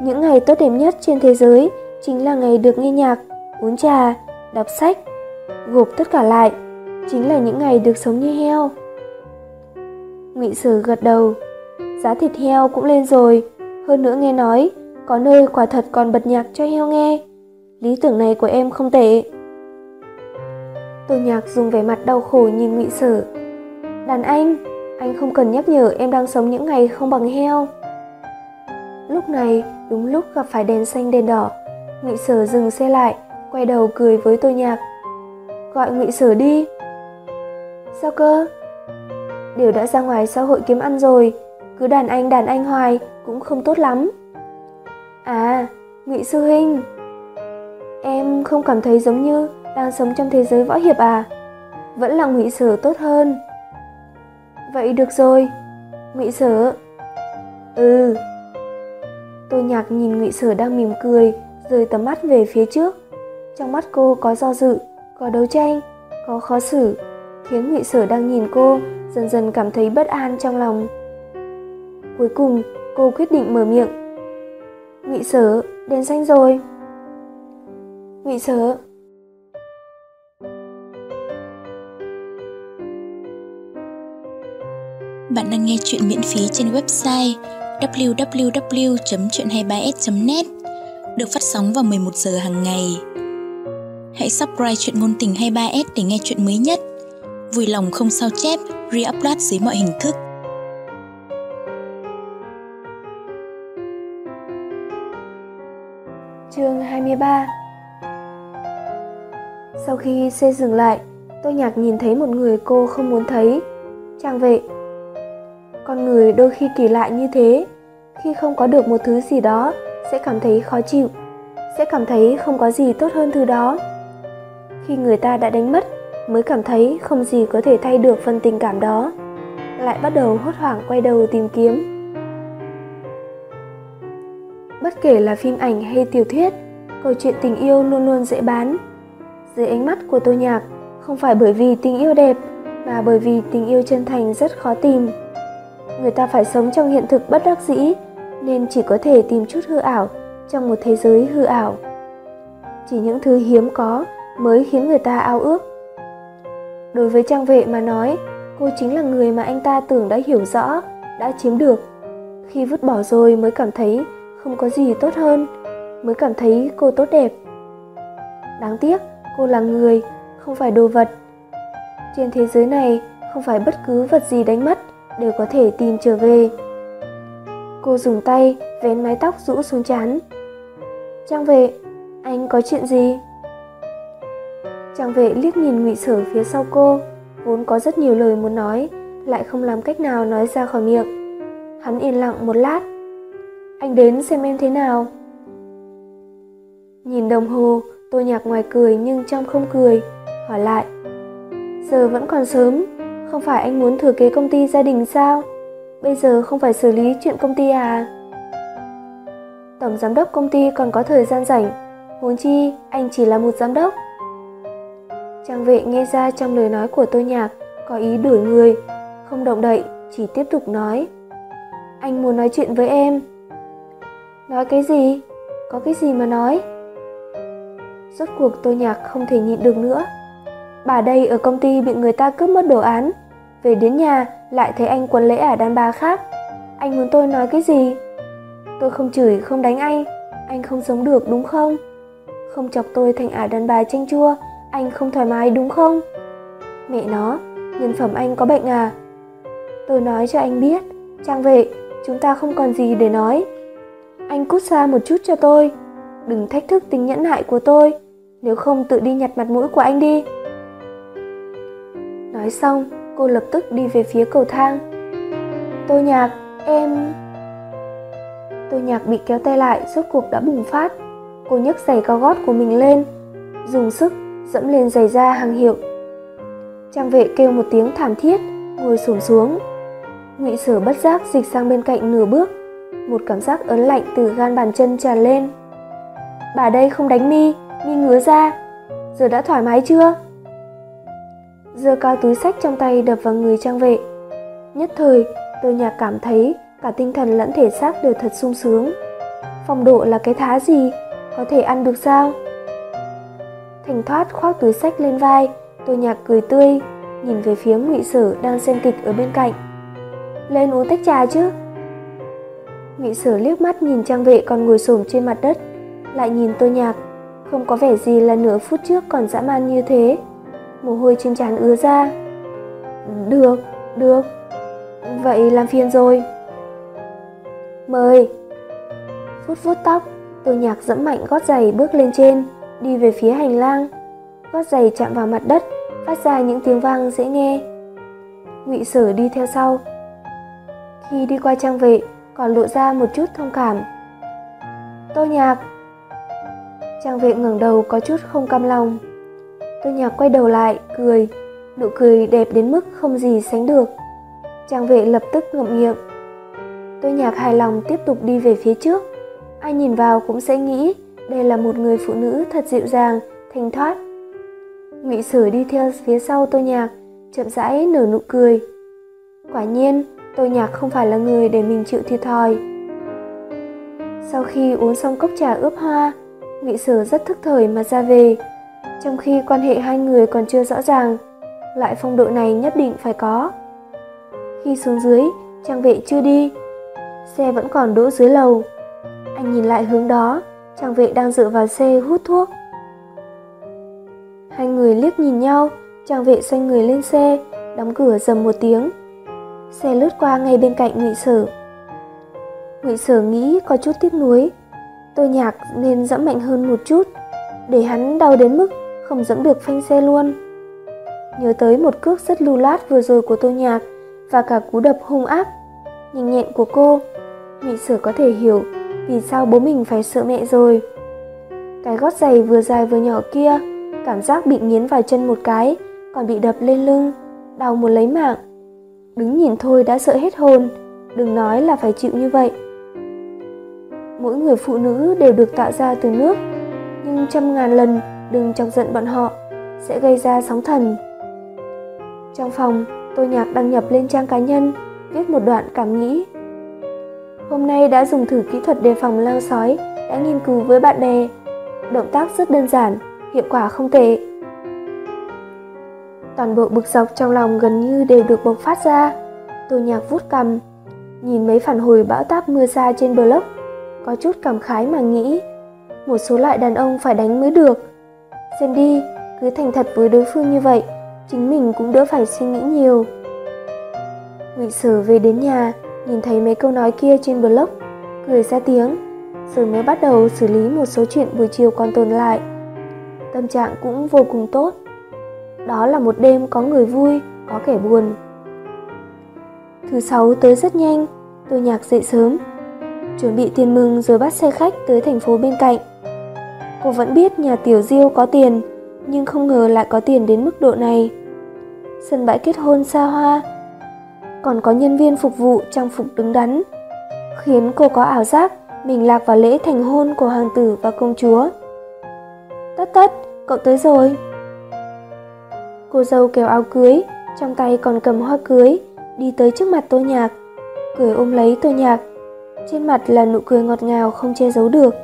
Những ngày tốt đẹp nhất trên thế giới chính là ngày được nghe nhạc, uống trà, đọc sách, gộp tất cả lại, chính là những ngày được sống như heo. Ngụy Sử gật đầu. Giá thịt heo cũng lên rồi, hơn nữa nghe nói có nơi quả thật còn bật nhạc cho heo nghe. Lý tưởng này của em không tệ. Tô Nhạc dùng vẻ mặt đau khổ nhìn Ngụy Sử. Đàn anh, anh không cần nhắc nhở em đang sống những ngày không bằng heo. Lúc này, đúng lúc gặp phải đèn xanh đèn đỏ, Ngụy Sở dừng xe lại, quay đầu cười với Tô Nhạc. Gọi Ngụy Sở đi. Sao cơ? Đều đã ra ngoài xã hội kiếm ăn rồi, cứ đàn anh đàn anh hoài cũng không tốt lắm. À, Ngụy sư huynh, em không cảm thấy giống như đang sống trong thế giới võ hiệp à? Vẫn là Ngụy Sở tốt hơn. Vậy được rồi, Ngụy Sở, Ừ. Tô nhạc nhìn ngụy sở đang mỉm cười, rời tầm mắt về phía trước. Trong mắt cô có do dự, có đấu tranh, có khó xử, khiến ngụy sở đang nhìn cô dần dần cảm thấy bất an trong lòng. Cuối cùng, cô quyết định mở miệng. Ngụy sở, đèn xanh rồi. Ngụy sở, Bạn đang nghe chuyện miễn phí trên website www.chuyện23s.net được phát sóng vào 11 giờ hàng ngày. Hãy subscribe chuyện ngôn tình 23s để nghe chuyện mới nhất. Vui lòng không sao chép, re-upload dưới mọi hình thức. Chương 23 Sau khi xe dừng lại, tôi nhạc nhìn thấy một người cô không muốn thấy. Trang vệ con người đôi khi kỳ lạ như thế khi không có được một thứ gì đó sẽ cảm thấy khó chịu sẽ cảm thấy không có gì tốt hơn thứ đó khi người ta đã đánh mất mới cảm thấy không gì có thể thay được phần tình cảm đó. Lại bắt đầu hốt hoảng quay đầu tìm kiếm. Bất kể là phim ảnh hay tiểu thuyết, câu chuyện tình yêu luôn luôn dễ bán. Dưới ánh mắt của tô nhạc, không phải bởi vì tình yêu đẹp, mà bởi vì tình yêu chân thành rất khó tìm. Người ta phải sống trong hiện thực bất đắc dĩ, nên chỉ có thể tìm chút hư ảo trong một thế giới hư ảo. Chỉ những thứ hiếm có mới khiến người ta ao ước đối với trang vệ mà nói cô chính là người mà anh ta tưởng đã hiểu rõ đã chiếm được khi vứt bỏ rồi mới cảm thấy không có gì tốt hơn mới cảm thấy cô tốt đẹp đáng tiếc cô là người không phải đồ vật trên thế giới này không phải bất cứ vật gì đánh mất đều có thể tìm trở về. Cô dùng tay vén mái tóc rũ xuống chán. Trang vệ, anh có chuyện gì? Trang vệ liếc nhìn ngụy sở phía sau cô, vốn có rất nhiều lời muốn nói, lại không làm cách nào nói ra khỏi miệng. Hắn yên lặng một lát. Anh đến xem em thế nào. Nhìn đồng hồ, tôi nhạc ngoài cười nhưng trong không cười, hỏi lại. Giờ vẫn còn sớm, không phải anh muốn thừa kế công ty gia đình sao? Bây giờ không phải xử lý chuyện công ty à? Tổng giám đốc công ty còn có thời gian rảnh, huống chi anh chỉ là một giám đốc. Trang vệ nghe ra trong lời nói của tôi nhạc có ý đuổi người, không động đậy, chỉ tiếp tục nói. Anh muốn nói chuyện với em. Nói cái gì? Có cái gì mà nói? Rốt cuộc tôi nhạc không thể nhịn được nữa. Bà đây ở công ty bị người ta cướp mất đồ án, về đến nhà lại thấy anh quấn lấy ả đàn bà khác. Anh muốn tôi nói cái gì? Tôi không chửi, không đánh anh. Anh không sống được đúng không? Không chọc tôi thành ả đàn bà chanh chua, anh không thoải mái đúng không? Mẹ nó, nhân phẩm anh có bệnh à? Tôi nói cho anh biết, trang vệ, chúng ta không còn gì để nói. Anh cút xa một chút cho tôi, đừng thách thức tính nhẫn nại của tôi, nếu không tự đi nhặt mặt mũi của anh đi. Nói xong, cô lập tức đi về phía cầu thang. Tôi nhạc, em... Tôi nhạc bị kéo tay lại, rốt cuộc đã bùng phát. Cô nhấc giày cao gót của mình lên, dùng sức dẫm lên giày da hàng hiệu. Trang vệ kêu một tiếng thảm thiết, ngồi xổm xuống. Ngụy Sở bất giác dịch sang bên cạnh nửa bước, một cảm giác ớn lạnh từ gan bàn chân tràn lên. Bà đây không đánh mi, mi ngứa ra. Giờ đã thoải mái chưa? giơ cao túi sách trong tay đập vào người trang vệ. Nhất thời, tôi nhạc cảm thấy cả tinh thần lẫn thể xác đều thật sung sướng. Phong độ là cái thá gì, có thể ăn được sao? Thành thoát khoác túi sách lên vai, tôi nhạc cười tươi, nhìn về phía ngụy sở đang xem kịch ở bên cạnh. Lên uống tách trà chứ? Ngụy sở liếc mắt nhìn trang vệ còn ngồi xổm trên mặt đất, lại nhìn tôi nhạc, không có vẻ gì là nửa phút trước còn dã man như thế mồ hôi trên trán ứa ra. Được, được. Vậy làm phiền rồi. Mời. Phút vuốt tóc, tôi nhạc dẫm mạnh gót giày bước lên trên, đi về phía hành lang. Gót giày chạm vào mặt đất, phát ra những tiếng vang dễ nghe. Ngụy Sở đi theo sau. Khi đi qua trang vệ, còn lộ ra một chút thông cảm. Tô nhạc. Trang vệ ngẩng đầu có chút không cam lòng. Tôi nhạc quay đầu lại, cười, nụ cười đẹp đến mức không gì sánh được. Trang vệ lập tức ngậm miệng. Tôi nhạc hài lòng tiếp tục đi về phía trước. Ai nhìn vào cũng sẽ nghĩ đây là một người phụ nữ thật dịu dàng, thanh thoát. Ngụy Sử đi theo phía sau tôi nhạc, chậm rãi nở nụ cười. Quả nhiên, tôi nhạc không phải là người để mình chịu thiệt thòi. Sau khi uống xong cốc trà ướp hoa, Ngụy Sử rất thức thời mà ra về. Trong khi quan hệ hai người còn chưa rõ ràng, loại phong độ này nhất định phải có. Khi xuống dưới, trang vệ chưa đi, xe vẫn còn đỗ dưới lầu. Anh nhìn lại hướng đó, chàng vệ đang dựa vào xe hút thuốc. Hai người liếc nhìn nhau, chàng vệ xoay người lên xe, đóng cửa dầm một tiếng. Xe lướt qua ngay bên cạnh Ngụy Sở. Ngụy Sở nghĩ có chút tiếc nuối, tôi nhạc nên dẫm mạnh hơn một chút, để hắn đau đến mức không dẫm được phanh xe luôn. Nhớ tới một cước rất lưu lát vừa rồi của tôi nhạc và cả cú đập hung ác, nhanh nhẹn của cô, Ngụy Sở có thể hiểu vì sao bố mình phải sợ mẹ rồi. Cái gót giày vừa dài vừa nhỏ kia, cảm giác bị nghiến vào chân một cái, còn bị đập lên lưng, đau muốn lấy mạng. Đứng nhìn thôi đã sợ hết hồn, đừng nói là phải chịu như vậy. Mỗi người phụ nữ đều được tạo ra từ nước, nhưng trăm ngàn lần đừng chọc giận bọn họ, sẽ gây ra sóng thần. Trong phòng, tôi nhạc đăng nhập lên trang cá nhân, viết một đoạn cảm nghĩ. Hôm nay đã dùng thử kỹ thuật đề phòng lao sói, đã nghiên cứu với bạn bè. Động tác rất đơn giản, hiệu quả không tệ. Toàn bộ bực dọc trong lòng gần như đều được bộc phát ra. Tôi nhạc vút cầm, nhìn mấy phản hồi bão táp mưa xa trên blog, có chút cảm khái mà nghĩ, một số loại đàn ông phải đánh mới được. Xem đi, cứ thành thật với đối phương như vậy, chính mình cũng đỡ phải suy nghĩ nhiều. Ngụy Sở về đến nhà, nhìn thấy mấy câu nói kia trên blog, cười ra tiếng, rồi mới bắt đầu xử lý một số chuyện buổi chiều còn tồn lại. Tâm trạng cũng vô cùng tốt. Đó là một đêm có người vui, có kẻ buồn. Thứ sáu tới rất nhanh, tôi nhạc dậy sớm, chuẩn bị tiền mừng rồi bắt xe khách tới thành phố bên cạnh. Cô vẫn biết nhà tiểu diêu có tiền, nhưng không ngờ lại có tiền đến mức độ này. Sân bãi kết hôn xa hoa, còn có nhân viên phục vụ trang phục đứng đắn, khiến cô có ảo giác mình lạc vào lễ thành hôn của hoàng tử và công chúa. Tất tất, cậu tới rồi. Cô dâu kéo áo cưới, trong tay còn cầm hoa cưới, đi tới trước mặt tô nhạc, cười ôm lấy tô nhạc. Trên mặt là nụ cười ngọt ngào không che giấu được.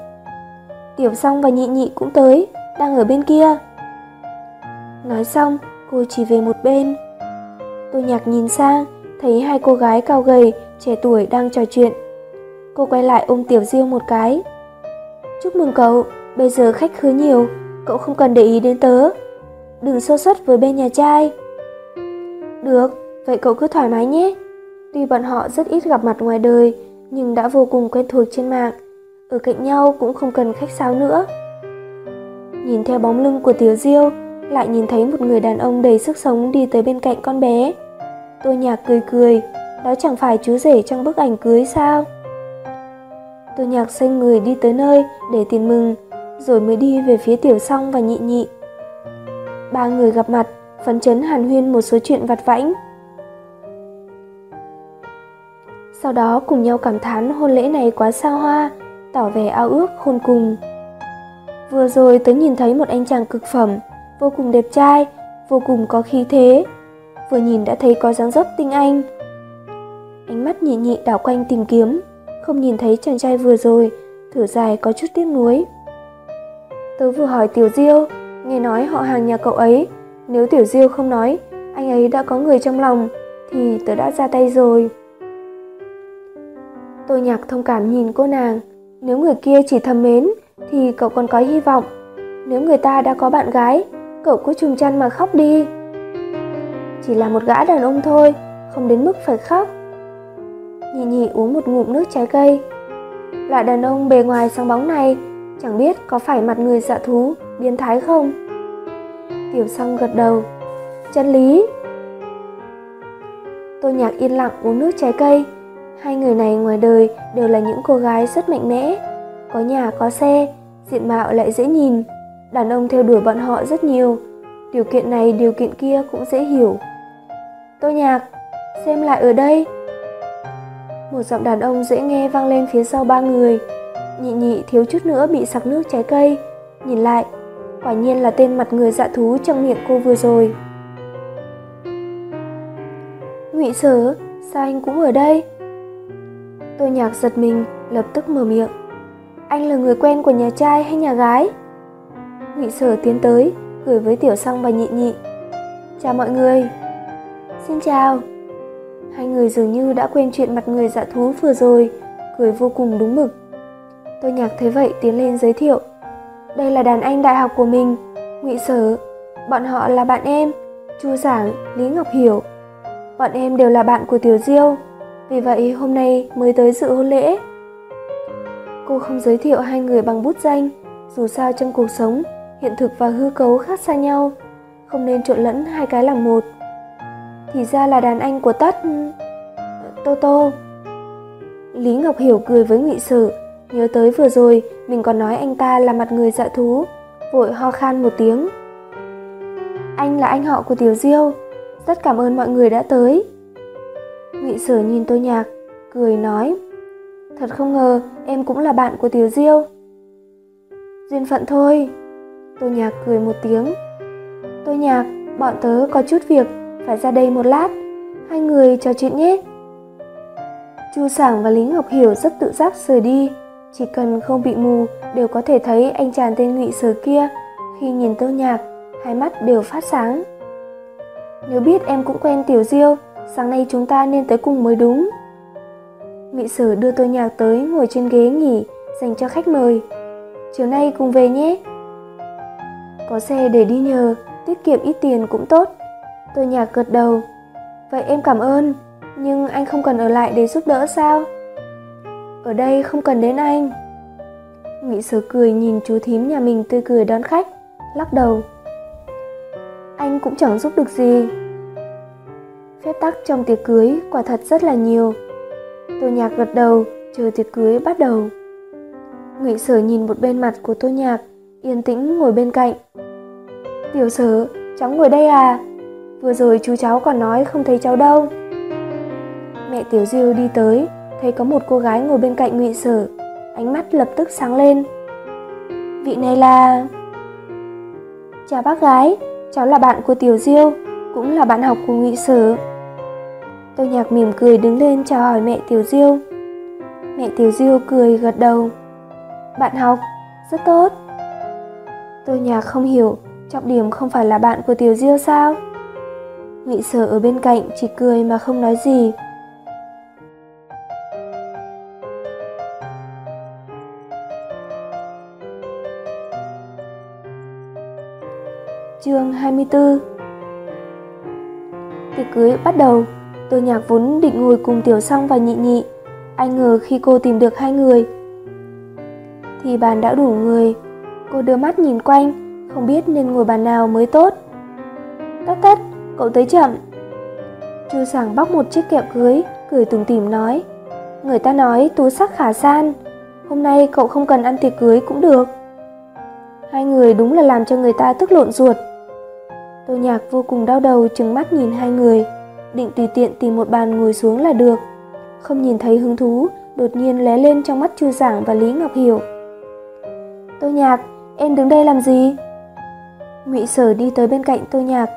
Tiểu song và nhị nhị cũng tới, đang ở bên kia. Nói xong, cô chỉ về một bên. Tô nhạc nhìn sang, thấy hai cô gái cao gầy, trẻ tuổi đang trò chuyện. Cô quay lại ôm Tiểu Diêu một cái. Chúc mừng cậu, bây giờ khách khứa nhiều, cậu không cần để ý đến tớ. Đừng sơ suất với bên nhà trai. Được, vậy cậu cứ thoải mái nhé. Tuy bọn họ rất ít gặp mặt ngoài đời, nhưng đã vô cùng quen thuộc trên mạng. Ở cạnh nhau cũng không cần khách sáo nữa. Nhìn theo bóng lưng của Tiểu Diêu, lại nhìn thấy một người đàn ông đầy sức sống đi tới bên cạnh con bé. Tôi nhạc cười cười, đó chẳng phải chú rể trong bức ảnh cưới sao? Tôi nhạc xoay người đi tới nơi để tiền mừng, rồi mới đi về phía tiểu song và nhị nhị. Ba người gặp mặt, phấn chấn hàn huyên một số chuyện vặt vãnh. Sau đó cùng nhau cảm thán hôn lễ này quá xa hoa, tỏ vẻ ao ước khôn cùng. Vừa rồi tớ nhìn thấy một anh chàng cực phẩm, vô cùng đẹp trai, vô cùng có khí thế. Vừa nhìn đã thấy có dáng dấp tinh anh. Ánh mắt nhị nhị đảo quanh tìm kiếm, không nhìn thấy chàng trai vừa rồi, thở dài có chút tiếc nuối. Tớ vừa hỏi Tiểu Diêu, nghe nói họ hàng nhà cậu ấy, nếu Tiểu Diêu không nói, anh ấy đã có người trong lòng, thì tớ đã ra tay rồi. Tôi nhạc thông cảm nhìn cô nàng, nếu người kia chỉ thầm mến, thì cậu còn có hy vọng. Nếu người ta đã có bạn gái, cậu cứ chùm chăn mà khóc đi. Chỉ là một gã đàn ông thôi, không đến mức phải khóc. Nhị nhị uống một ngụm nước trái cây. Loại đàn ông bề ngoài sáng bóng này, chẳng biết có phải mặt người dạ thú, biến thái không? Tiểu song gật đầu. Chân lý. Tô nhạc yên lặng uống nước trái cây. Hai người này ngoài đời đều là những cô gái rất mạnh mẽ. Có nhà có xe, diện mạo lại dễ nhìn. Đàn ông theo đuổi bọn họ rất nhiều. Điều kiện này điều kiện kia cũng dễ hiểu. Tôi nhạc, xem lại ở đây. Một giọng đàn ông dễ nghe vang lên phía sau ba người. Nhị nhị thiếu chút nữa bị sặc nước trái cây. Nhìn lại, quả nhiên là tên mặt người dạ thú trong miệng cô vừa rồi. Ngụy Sở, sao anh cũng ở đây? Tôi Nhạc giật mình, lập tức mở miệng. Anh là người quen của nhà trai hay nhà gái? Ngụy Sở tiến tới, cười với Tiểu Song và Nhị Nhị. Chào mọi người. Xin chào. Hai người dường như đã quên chuyện mặt người dạ thú vừa rồi, cười vô cùng đúng mực. tôi Nhạc thấy vậy tiến lên giới thiệu. Đây là đàn anh đại học của mình, Ngụy Sở. Bọn họ là bạn em, Chu Giảng, Lý Ngọc Hiểu. Bọn em đều là bạn của Tiểu Diêu, vì vậy hôm nay mới tới dự hôn lễ. Cô không giới thiệu hai người bằng bút danh, dù sao trong cuộc sống, hiện thực và hư cấu khác xa nhau, không nên trộn lẫn hai cái làm một. Thì ra là đàn anh của Tất... Tô Tô. Lý Ngọc Hiểu cười với Ngụy Sử, nhớ tới vừa rồi mình còn nói anh ta là mặt người dạ thú, vội ho khan một tiếng. Anh là anh họ của Tiểu Diêu, rất cảm ơn mọi người đã tới. Ngụy sử nhìn tôi Nhạc, cười nói: "Thật không ngờ em cũng là bạn của Tiểu Diêu." "Duyên phận thôi." tôi Nhạc cười một tiếng. tôi Nhạc, bọn tớ có chút việc, phải ra đây một lát, hai người trò chuyện nhé." Chu Sảng và Lý Ngọc Hiểu rất tự giác rời đi, chỉ cần không bị mù đều có thể thấy anh chàng tên Ngụy Sở kia khi nhìn Tô Nhạc, hai mắt đều phát sáng. Nếu biết em cũng quen Tiểu Diêu, sáng nay chúng ta nên tới cùng mới đúng. Ngụy Sở đưa tôi nhạc tới ngồi trên ghế nghỉ dành cho khách mời. Chiều nay cùng về nhé. Có xe để đi nhờ, tiết kiệm ít tiền cũng tốt. Tôi nhạc gật đầu. Vậy em cảm ơn, nhưng anh không cần ở lại để giúp đỡ sao? Ở đây không cần đến anh. Ngụy Sở cười nhìn chú thím nhà mình tươi cười đón khách, lắc đầu. Anh cũng chẳng giúp được gì. Phép tắc trong tiệc cưới quả thật rất là nhiều. Tô Nhạc gật đầu, chờ tiệc cưới bắt đầu. Ngụy Sở nhìn một bên mặt của Tô Nhạc, yên tĩnh ngồi bên cạnh. Tiểu Sở, cháu ngồi đây à? Vừa rồi chú cháu còn nói không thấy cháu đâu. Mẹ Tiểu Diêu đi tới, thấy có một cô gái ngồi bên cạnh Ngụy Sở, ánh mắt lập tức sáng lên. Vị này là... Chào bác gái, cháu là bạn của Tiểu Diêu, cũng là bạn học của Ngụy Sở. Tô Nhạc mỉm cười đứng lên chào hỏi mẹ Tiểu Diêu. Mẹ Tiểu Diêu cười gật đầu. Bạn học, rất tốt. Tô Nhạc không hiểu, trọng điểm không phải là bạn của Tiểu Diêu sao? Ngụy Sở ở bên cạnh chỉ cười mà không nói gì. Chương 24 Tiệc cưới bắt đầu, Tô Nhạc vốn định ngồi cùng Tiểu Song và Nhị Nhị, anh ngờ khi cô tìm được hai người thì bàn đã đủ người. Cô đưa mắt nhìn quanh, không biết nên ngồi bàn nào mới tốt. Tất tất, cậu tới chậm. Chu Sảng bóc một chiếc kẹo cưới, cười tủm tỉm nói: "Người ta nói tú sắc khả san, hôm nay cậu không cần ăn tiệc cưới cũng được." Hai người đúng là làm cho người ta tức lộn ruột. Tô Nhạc vô cùng đau đầu trừng mắt nhìn hai người, định tùy tiện tìm một bàn ngồi xuống là được. Không nhìn thấy hứng thú, đột nhiên lé lên trong mắt Chu Giảng và Lý Ngọc Hiểu. Tô Nhạc, em đứng đây làm gì? Ngụy Sở đi tới bên cạnh Tô Nhạc,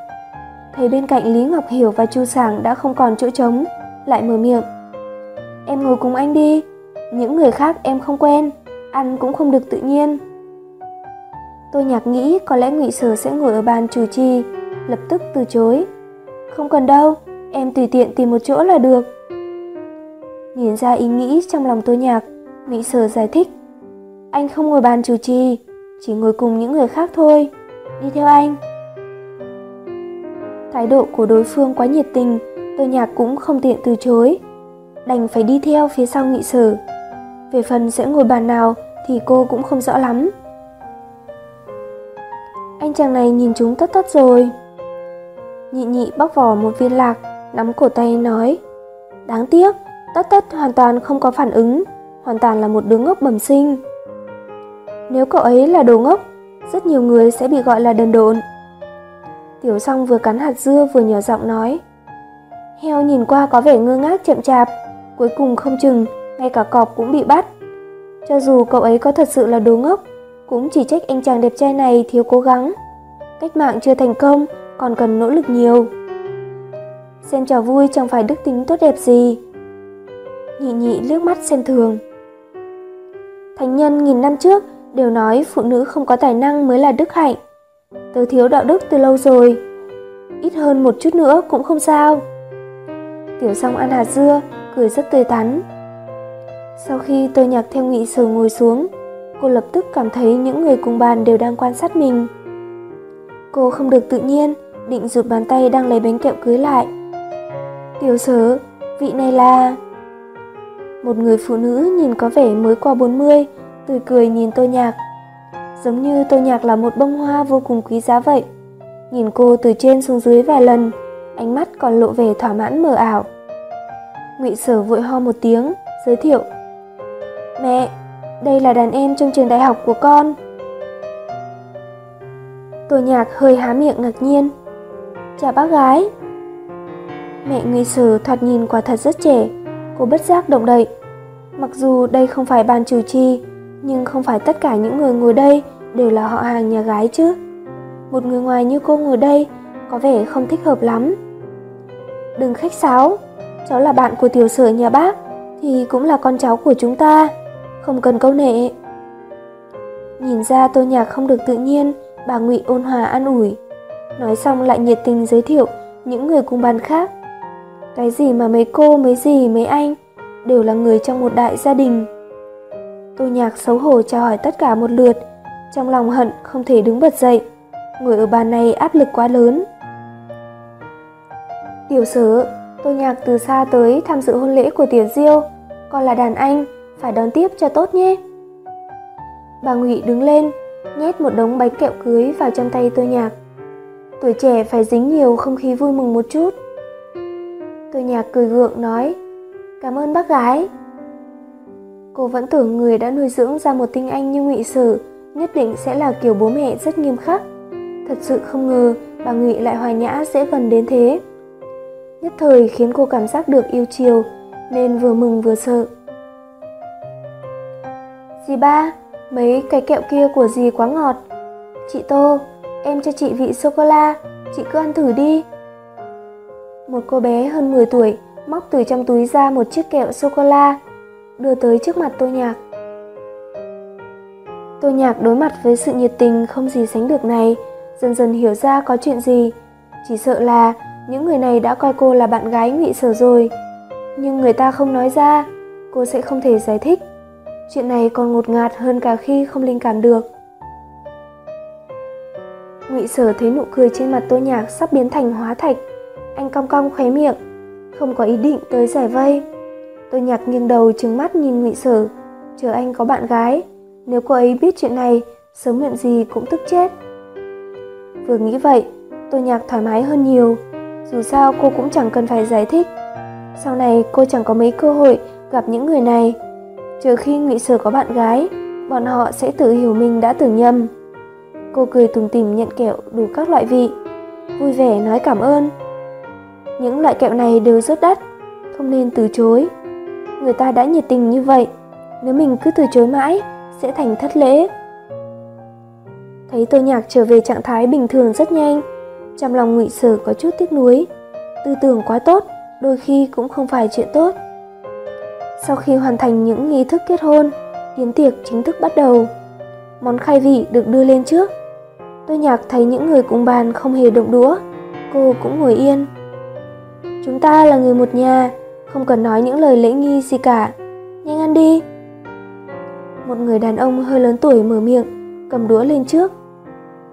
thấy bên cạnh Lý Ngọc Hiểu và Chu Sảng đã không còn chỗ trống, lại mở miệng. Em ngồi cùng anh đi, những người khác em không quen, ăn cũng không được tự nhiên. tôi Nhạc nghĩ có lẽ Ngụy Sở sẽ ngồi ở bàn chủ trì, lập tức từ chối. Không cần đâu, em tùy tiện tìm một chỗ là được. Nhìn ra ý nghĩ trong lòng tôi Nhạc, Ngụy Sở giải thích. Anh không ngồi bàn chủ trì, chỉ ngồi cùng những người khác thôi. Đi theo anh. Thái độ của đối phương quá nhiệt tình, tôi Nhạc cũng không tiện từ chối. Đành phải đi theo phía sau nghị Sở. Về phần sẽ ngồi bàn nào thì cô cũng không rõ lắm. Anh chàng này nhìn chúng tất tất rồi. Nhị nhị bóc vỏ một viên lạc, nắm cổ tay nói. Đáng tiếc, tất tất hoàn toàn không có phản ứng, hoàn toàn là một đứa ngốc bẩm sinh. Nếu cậu ấy là đồ ngốc, rất nhiều người sẽ bị gọi là đần độn. Tiểu song vừa cắn hạt dưa vừa nhỏ giọng nói. Heo nhìn qua có vẻ ngơ ngác chậm chạp, cuối cùng không chừng ngay cả cọp cũng bị bắt. Cho dù cậu ấy có thật sự là đồ ngốc, cũng chỉ trách anh chàng đẹp trai này thiếu cố gắng. Cách mạng chưa thành công, còn cần nỗ lực nhiều. Xem trò vui chẳng phải đức tính tốt đẹp gì. Nhị nhị liếc mắt xem thường. Thánh nhân nghìn năm trước đều nói phụ nữ không có tài năng mới là đức hạnh. Tớ thiếu đạo đức từ lâu rồi. Ít hơn một chút nữa cũng không sao. Tiểu song ăn hạt dưa, cười rất tươi tắn. Sau khi tôi nhạc theo nghị sở ngồi xuống, cô lập tức cảm thấy những người cùng bàn đều đang quan sát mình. Cô không được tự nhiên, định rụt bàn tay đang lấy bánh kẹo cưới lại. Tiểu sở, vị này là... Một người phụ nữ nhìn có vẻ mới qua 40, tươi cười nhìn tôi nhạc. Giống như tôi nhạc là một bông hoa vô cùng quý giá vậy. Nhìn cô từ trên xuống dưới vài lần, ánh mắt còn lộ vẻ thỏa mãn mờ ảo. Ngụy Sở vội ho một tiếng, giới thiệu. Mẹ, đây là đàn em trong trường đại học của con. Tô Nhạc hơi há miệng ngạc nhiên. Chào bác gái. Mẹ Ngụy Sở thoạt nhìn quả thật rất trẻ, cô bất giác động đậy. Mặc dù đây không phải ban chủ trì, nhưng không phải tất cả những người ngồi đây đều là họ hàng nhà gái chứ. Một người ngoài như cô ngồi đây có vẻ không thích hợp lắm. Đừng khách sáo, cháu là bạn của tiểu sở nhà bác thì cũng là con cháu của chúng ta, không cần câu nệ. Nhìn ra Tô Nhạc không được tự nhiên, bà Ngụy ôn hòa an ủi. Nói xong lại nhiệt tình giới thiệu những người cùng bàn khác. Cái gì mà mấy cô, mấy gì mấy anh đều là người trong một đại gia đình. Tô Nhạc xấu hổ chào hỏi tất cả một lượt, trong lòng hận không thể đứng bật dậy. người ở bàn này áp lực quá lớn. Tiểu sở, Tô Nhạc từ xa tới tham dự hôn lễ của Tiểu Diêu, còn là đàn anh, phải đón tiếp cho tốt nhé. Bà Ngụy đứng lên, nhét một đống bánh kẹo cưới vào trong tay Tô Nhạc. Tuổi trẻ phải dính nhiều không khí vui mừng một chút. Tô Nhạc cười gượng nói, cảm ơn bác gái. Cô vẫn tưởng người đã nuôi dưỡng ra một tinh anh như Ngụy Sử nhất định sẽ là kiểu bố mẹ rất nghiêm khắc. Thật sự không ngờ bà Ngụy lại hòa nhã dễ gần đến thế. Nhất thời khiến cô cảm giác được yêu chiều, nên vừa mừng vừa sợ. Dì ba, mấy cái kẹo kia của dì quá ngọt. Chị Tô, em cho chị vị sô-cô-la, chị cứ ăn thử đi. Một cô bé hơn 10 tuổi móc từ trong túi ra một chiếc kẹo sô-cô-la, đưa tới trước mặt tôi Nhạc. Tôi Nhạc đối mặt với sự nhiệt tình không gì sánh được này, dần dần hiểu ra có chuyện gì. Chỉ sợ là những người này đã coi cô là bạn gái ngụy sở rồi. Nhưng người ta không nói ra, cô sẽ không thể giải thích. Chuyện này còn ngột ngạt hơn cả khi không linh cảm được. Ngụy Sở thấy nụ cười trên mặt tôi Nhạc sắp biến thành hóa thạch, anh cong cong khóe miệng, không có ý định tới giải vây tôi Nhạc nghiêng đầu trừng mắt nhìn Ngụy Sở, chờ anh có bạn gái, nếu cô ấy biết chuyện này, sớm muộn gì cũng tức chết. Vừa nghĩ vậy, tôi Nhạc thoải mái hơn nhiều, dù sao cô cũng chẳng cần phải giải thích. Sau này cô chẳng có mấy cơ hội gặp những người này. Trừ khi Ngụy Sở có bạn gái, bọn họ sẽ tự hiểu mình đã tưởng nhầm. Cô cười tùng tìm nhận kẹo đủ các loại vị, vui vẻ nói cảm ơn. Những loại kẹo này đều rất đắt, không nên từ chối. Người ta đã nhiệt tình như vậy, nếu mình cứ từ chối mãi sẽ thành thất lễ. Thấy Tô Nhạc trở về trạng thái bình thường rất nhanh, trong lòng Ngụy Sở có chút tiếc nuối. Tư tưởng quá tốt, đôi khi cũng không phải chuyện tốt. Sau khi hoàn thành những nghi thức kết hôn, yến tiệc chính thức bắt đầu. Món khai vị được đưa lên trước. Tôi nhạc thấy những người cùng bàn không hề động đũa, cô cũng ngồi yên. Chúng ta là người một nhà, không cần nói những lời lễ nghi gì cả. Nhanh ăn đi. Một người đàn ông hơi lớn tuổi mở miệng, cầm đũa lên trước.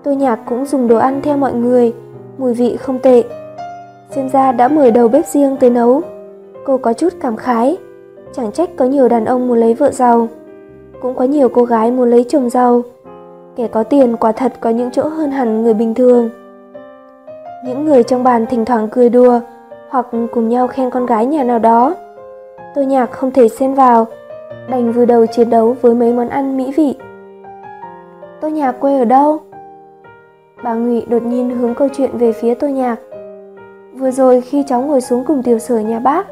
Tôi nhạc cũng dùng đồ ăn theo mọi người, mùi vị không tệ. Xem ra đã mời đầu bếp riêng tới nấu. Cô có chút cảm khái, chẳng trách có nhiều đàn ông muốn lấy vợ giàu. Cũng có nhiều cô gái muốn lấy chồng giàu. Kẻ có tiền quả thật có những chỗ hơn hẳn người bình thường. Những người trong bàn thỉnh thoảng cười đùa hoặc cùng nhau khen con gái nhà nào đó. Tôi nhạc không thể xen vào, đành vừa đầu chiến đấu với mấy món ăn mỹ vị. Tôi nhạc quê ở đâu? Bà Ngụy đột nhiên hướng câu chuyện về phía tôi nhạc. Vừa rồi khi cháu ngồi xuống cùng tiểu sở nhà bác,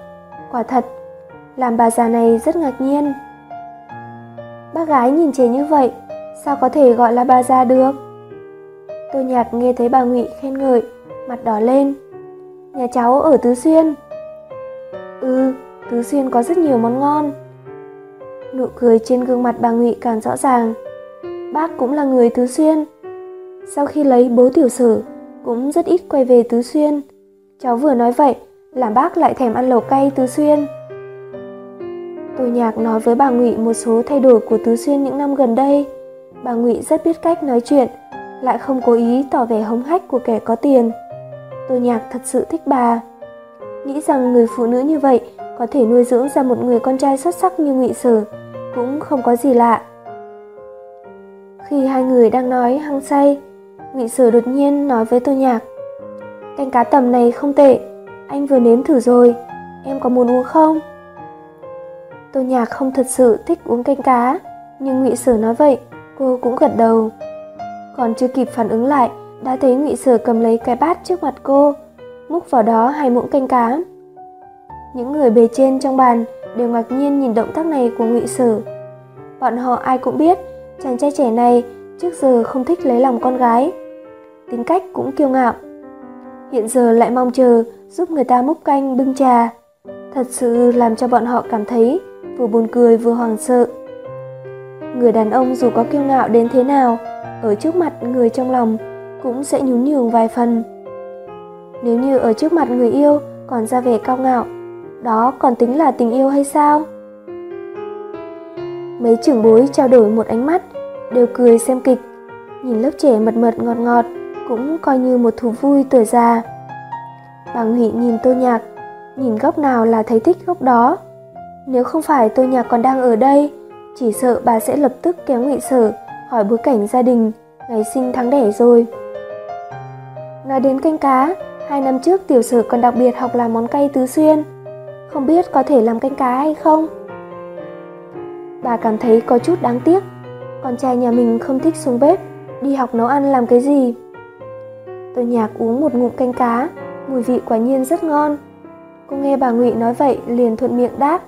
quả thật, làm bà già này rất ngạc nhiên. Bác gái nhìn trẻ như vậy, sao có thể gọi là bà già được? Tôi nhạc nghe thấy bà Ngụy khen ngợi, mặt đỏ lên. Nhà cháu ở Tứ Xuyên. Ừ, Tứ Xuyên có rất nhiều món ngon. Nụ cười trên gương mặt bà Ngụy càng rõ ràng. Bác cũng là người Tứ Xuyên. Sau khi lấy bố tiểu sử, cũng rất ít quay về Tứ Xuyên. Cháu vừa nói vậy, làm bác lại thèm ăn lẩu cay Tứ Xuyên. Tôi nhạc nói với bà Ngụy một số thay đổi của Tứ Xuyên những năm gần đây. Bà Ngụy rất biết cách nói chuyện, lại không cố ý tỏ vẻ hống hách của kẻ có tiền. Tôi nhạc thật sự thích bà. Nghĩ rằng người phụ nữ như vậy có thể nuôi dưỡng ra một người con trai xuất sắc như Ngụy Sử cũng không có gì lạ. Khi hai người đang nói hăng say, Ngụy Sử đột nhiên nói với tôi Nhạc: "Canh cá tầm này không tệ, anh vừa nếm thử rồi, em có muốn uống không?" Tôi Nhạc không thật sự thích uống canh cá, nhưng Ngụy Sử nói vậy, cô cũng gật đầu. Còn chưa kịp phản ứng lại, đã thấy Ngụy Sử cầm lấy cái bát trước mặt cô, múc vào đó hai muỗng canh cá. Những người bề trên trong bàn đều ngạc nhiên nhìn động tác này của Ngụy Sử. Bọn họ ai cũng biết, chàng trai trẻ này trước giờ không thích lấy lòng con gái, tính cách cũng kiêu ngạo. Hiện giờ lại mong chờ giúp người ta múc canh bưng trà, thật sự làm cho bọn họ cảm thấy vừa buồn cười vừa hoảng sợ. Người đàn ông dù có kiêu ngạo đến thế nào, ở trước mặt người trong lòng cũng sẽ nhún nhường vài phần. Nếu như ở trước mặt người yêu còn ra vẻ cao ngạo, đó còn tính là tình yêu hay sao? Mấy trưởng bối trao đổi một ánh mắt, đều cười xem kịch, nhìn lớp trẻ mật mật ngọt ngọt, cũng coi như một thú vui tuổi già. Bà Ngụy nhìn Tô Nhạc, nhìn góc nào là thấy thích góc đó. Nếu không phải Tô Nhạc còn đang ở đây, chỉ sợ bà sẽ lập tức kéo Ngụy Sở hỏi bối cảnh gia đình, ngày sinh tháng đẻ rồi. Nói đến canh cá, hai năm trước tiểu sử còn đặc biệt học làm món cay tứ xuyên. Không biết có thể làm canh cá hay không? Bà cảm thấy có chút đáng tiếc. Con trai nhà mình không thích xuống bếp, đi học nấu ăn làm cái gì. Tôi nhạc uống một ngụm canh cá, mùi vị quả nhiên rất ngon. Cô nghe bà Ngụy nói vậy liền thuận miệng đáp.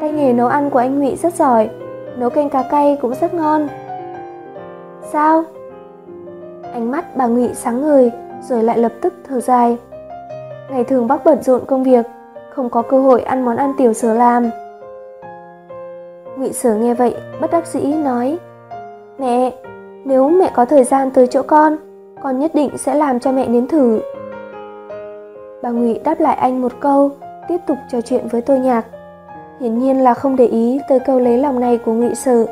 Tay nghề nấu ăn của anh Ngụy rất giỏi, nấu canh cá cay cũng rất ngon. Sao? Ánh mắt bà Ngụy sáng ngời, rồi lại lập tức thở dài. Ngày thường bác bận rộn công việc, không có cơ hội ăn món ăn tiểu sở làm. Ngụy Sở nghe vậy, bất đắc dĩ nói: "Mẹ, nếu mẹ có thời gian tới chỗ con, con nhất định sẽ làm cho mẹ nếm thử." Bà Ngụy đáp lại anh một câu, tiếp tục trò chuyện với tôi Nhạc. Hiển nhiên là không để ý tới câu lấy lòng này của Ngụy Sở.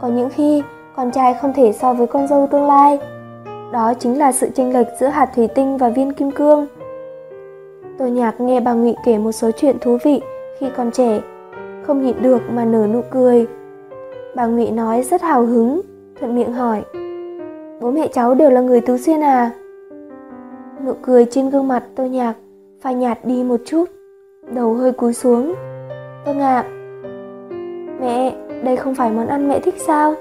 Có những khi con trai không thể so với con dâu tương lai. Đó chính là sự chênh lệch giữa hạt thủy tinh và viên kim cương. Tô Nhạc nghe bà Ngụy kể một số chuyện thú vị khi còn trẻ, không nhịn được mà nở nụ cười. Bà Ngụy nói rất hào hứng, thuận miệng hỏi: "Bố mẹ cháu đều là người Tứ Xuyên à?" Nụ cười trên gương mặt Tô Nhạc phai nhạt đi một chút, đầu hơi cúi xuống. "Vâng ạ." "Mẹ, đây không phải món ăn mẹ thích sao?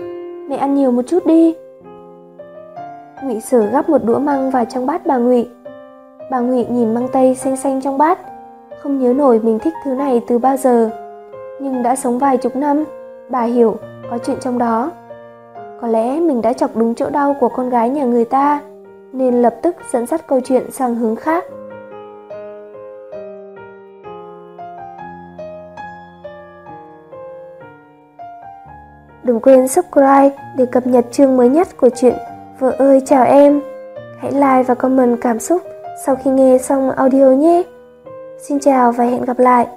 Mẹ ăn nhiều một chút đi." Ngụy Sử gắp một đũa măng vào trong bát bà Ngụy. Bà Ngụy nhìn măng tây xanh xanh trong bát, không nhớ nổi mình thích thứ này từ bao giờ. Nhưng đã sống vài chục năm, bà hiểu có chuyện trong đó. Có lẽ mình đã chọc đúng chỗ đau của con gái nhà người ta, nên lập tức dẫn dắt câu chuyện sang hướng khác. Đừng quên subscribe để cập nhật chương mới nhất của chuyện Vợ ơi, chào em. Hãy like và comment cảm xúc sau khi nghe xong audio nhé. Xin chào và hẹn gặp lại.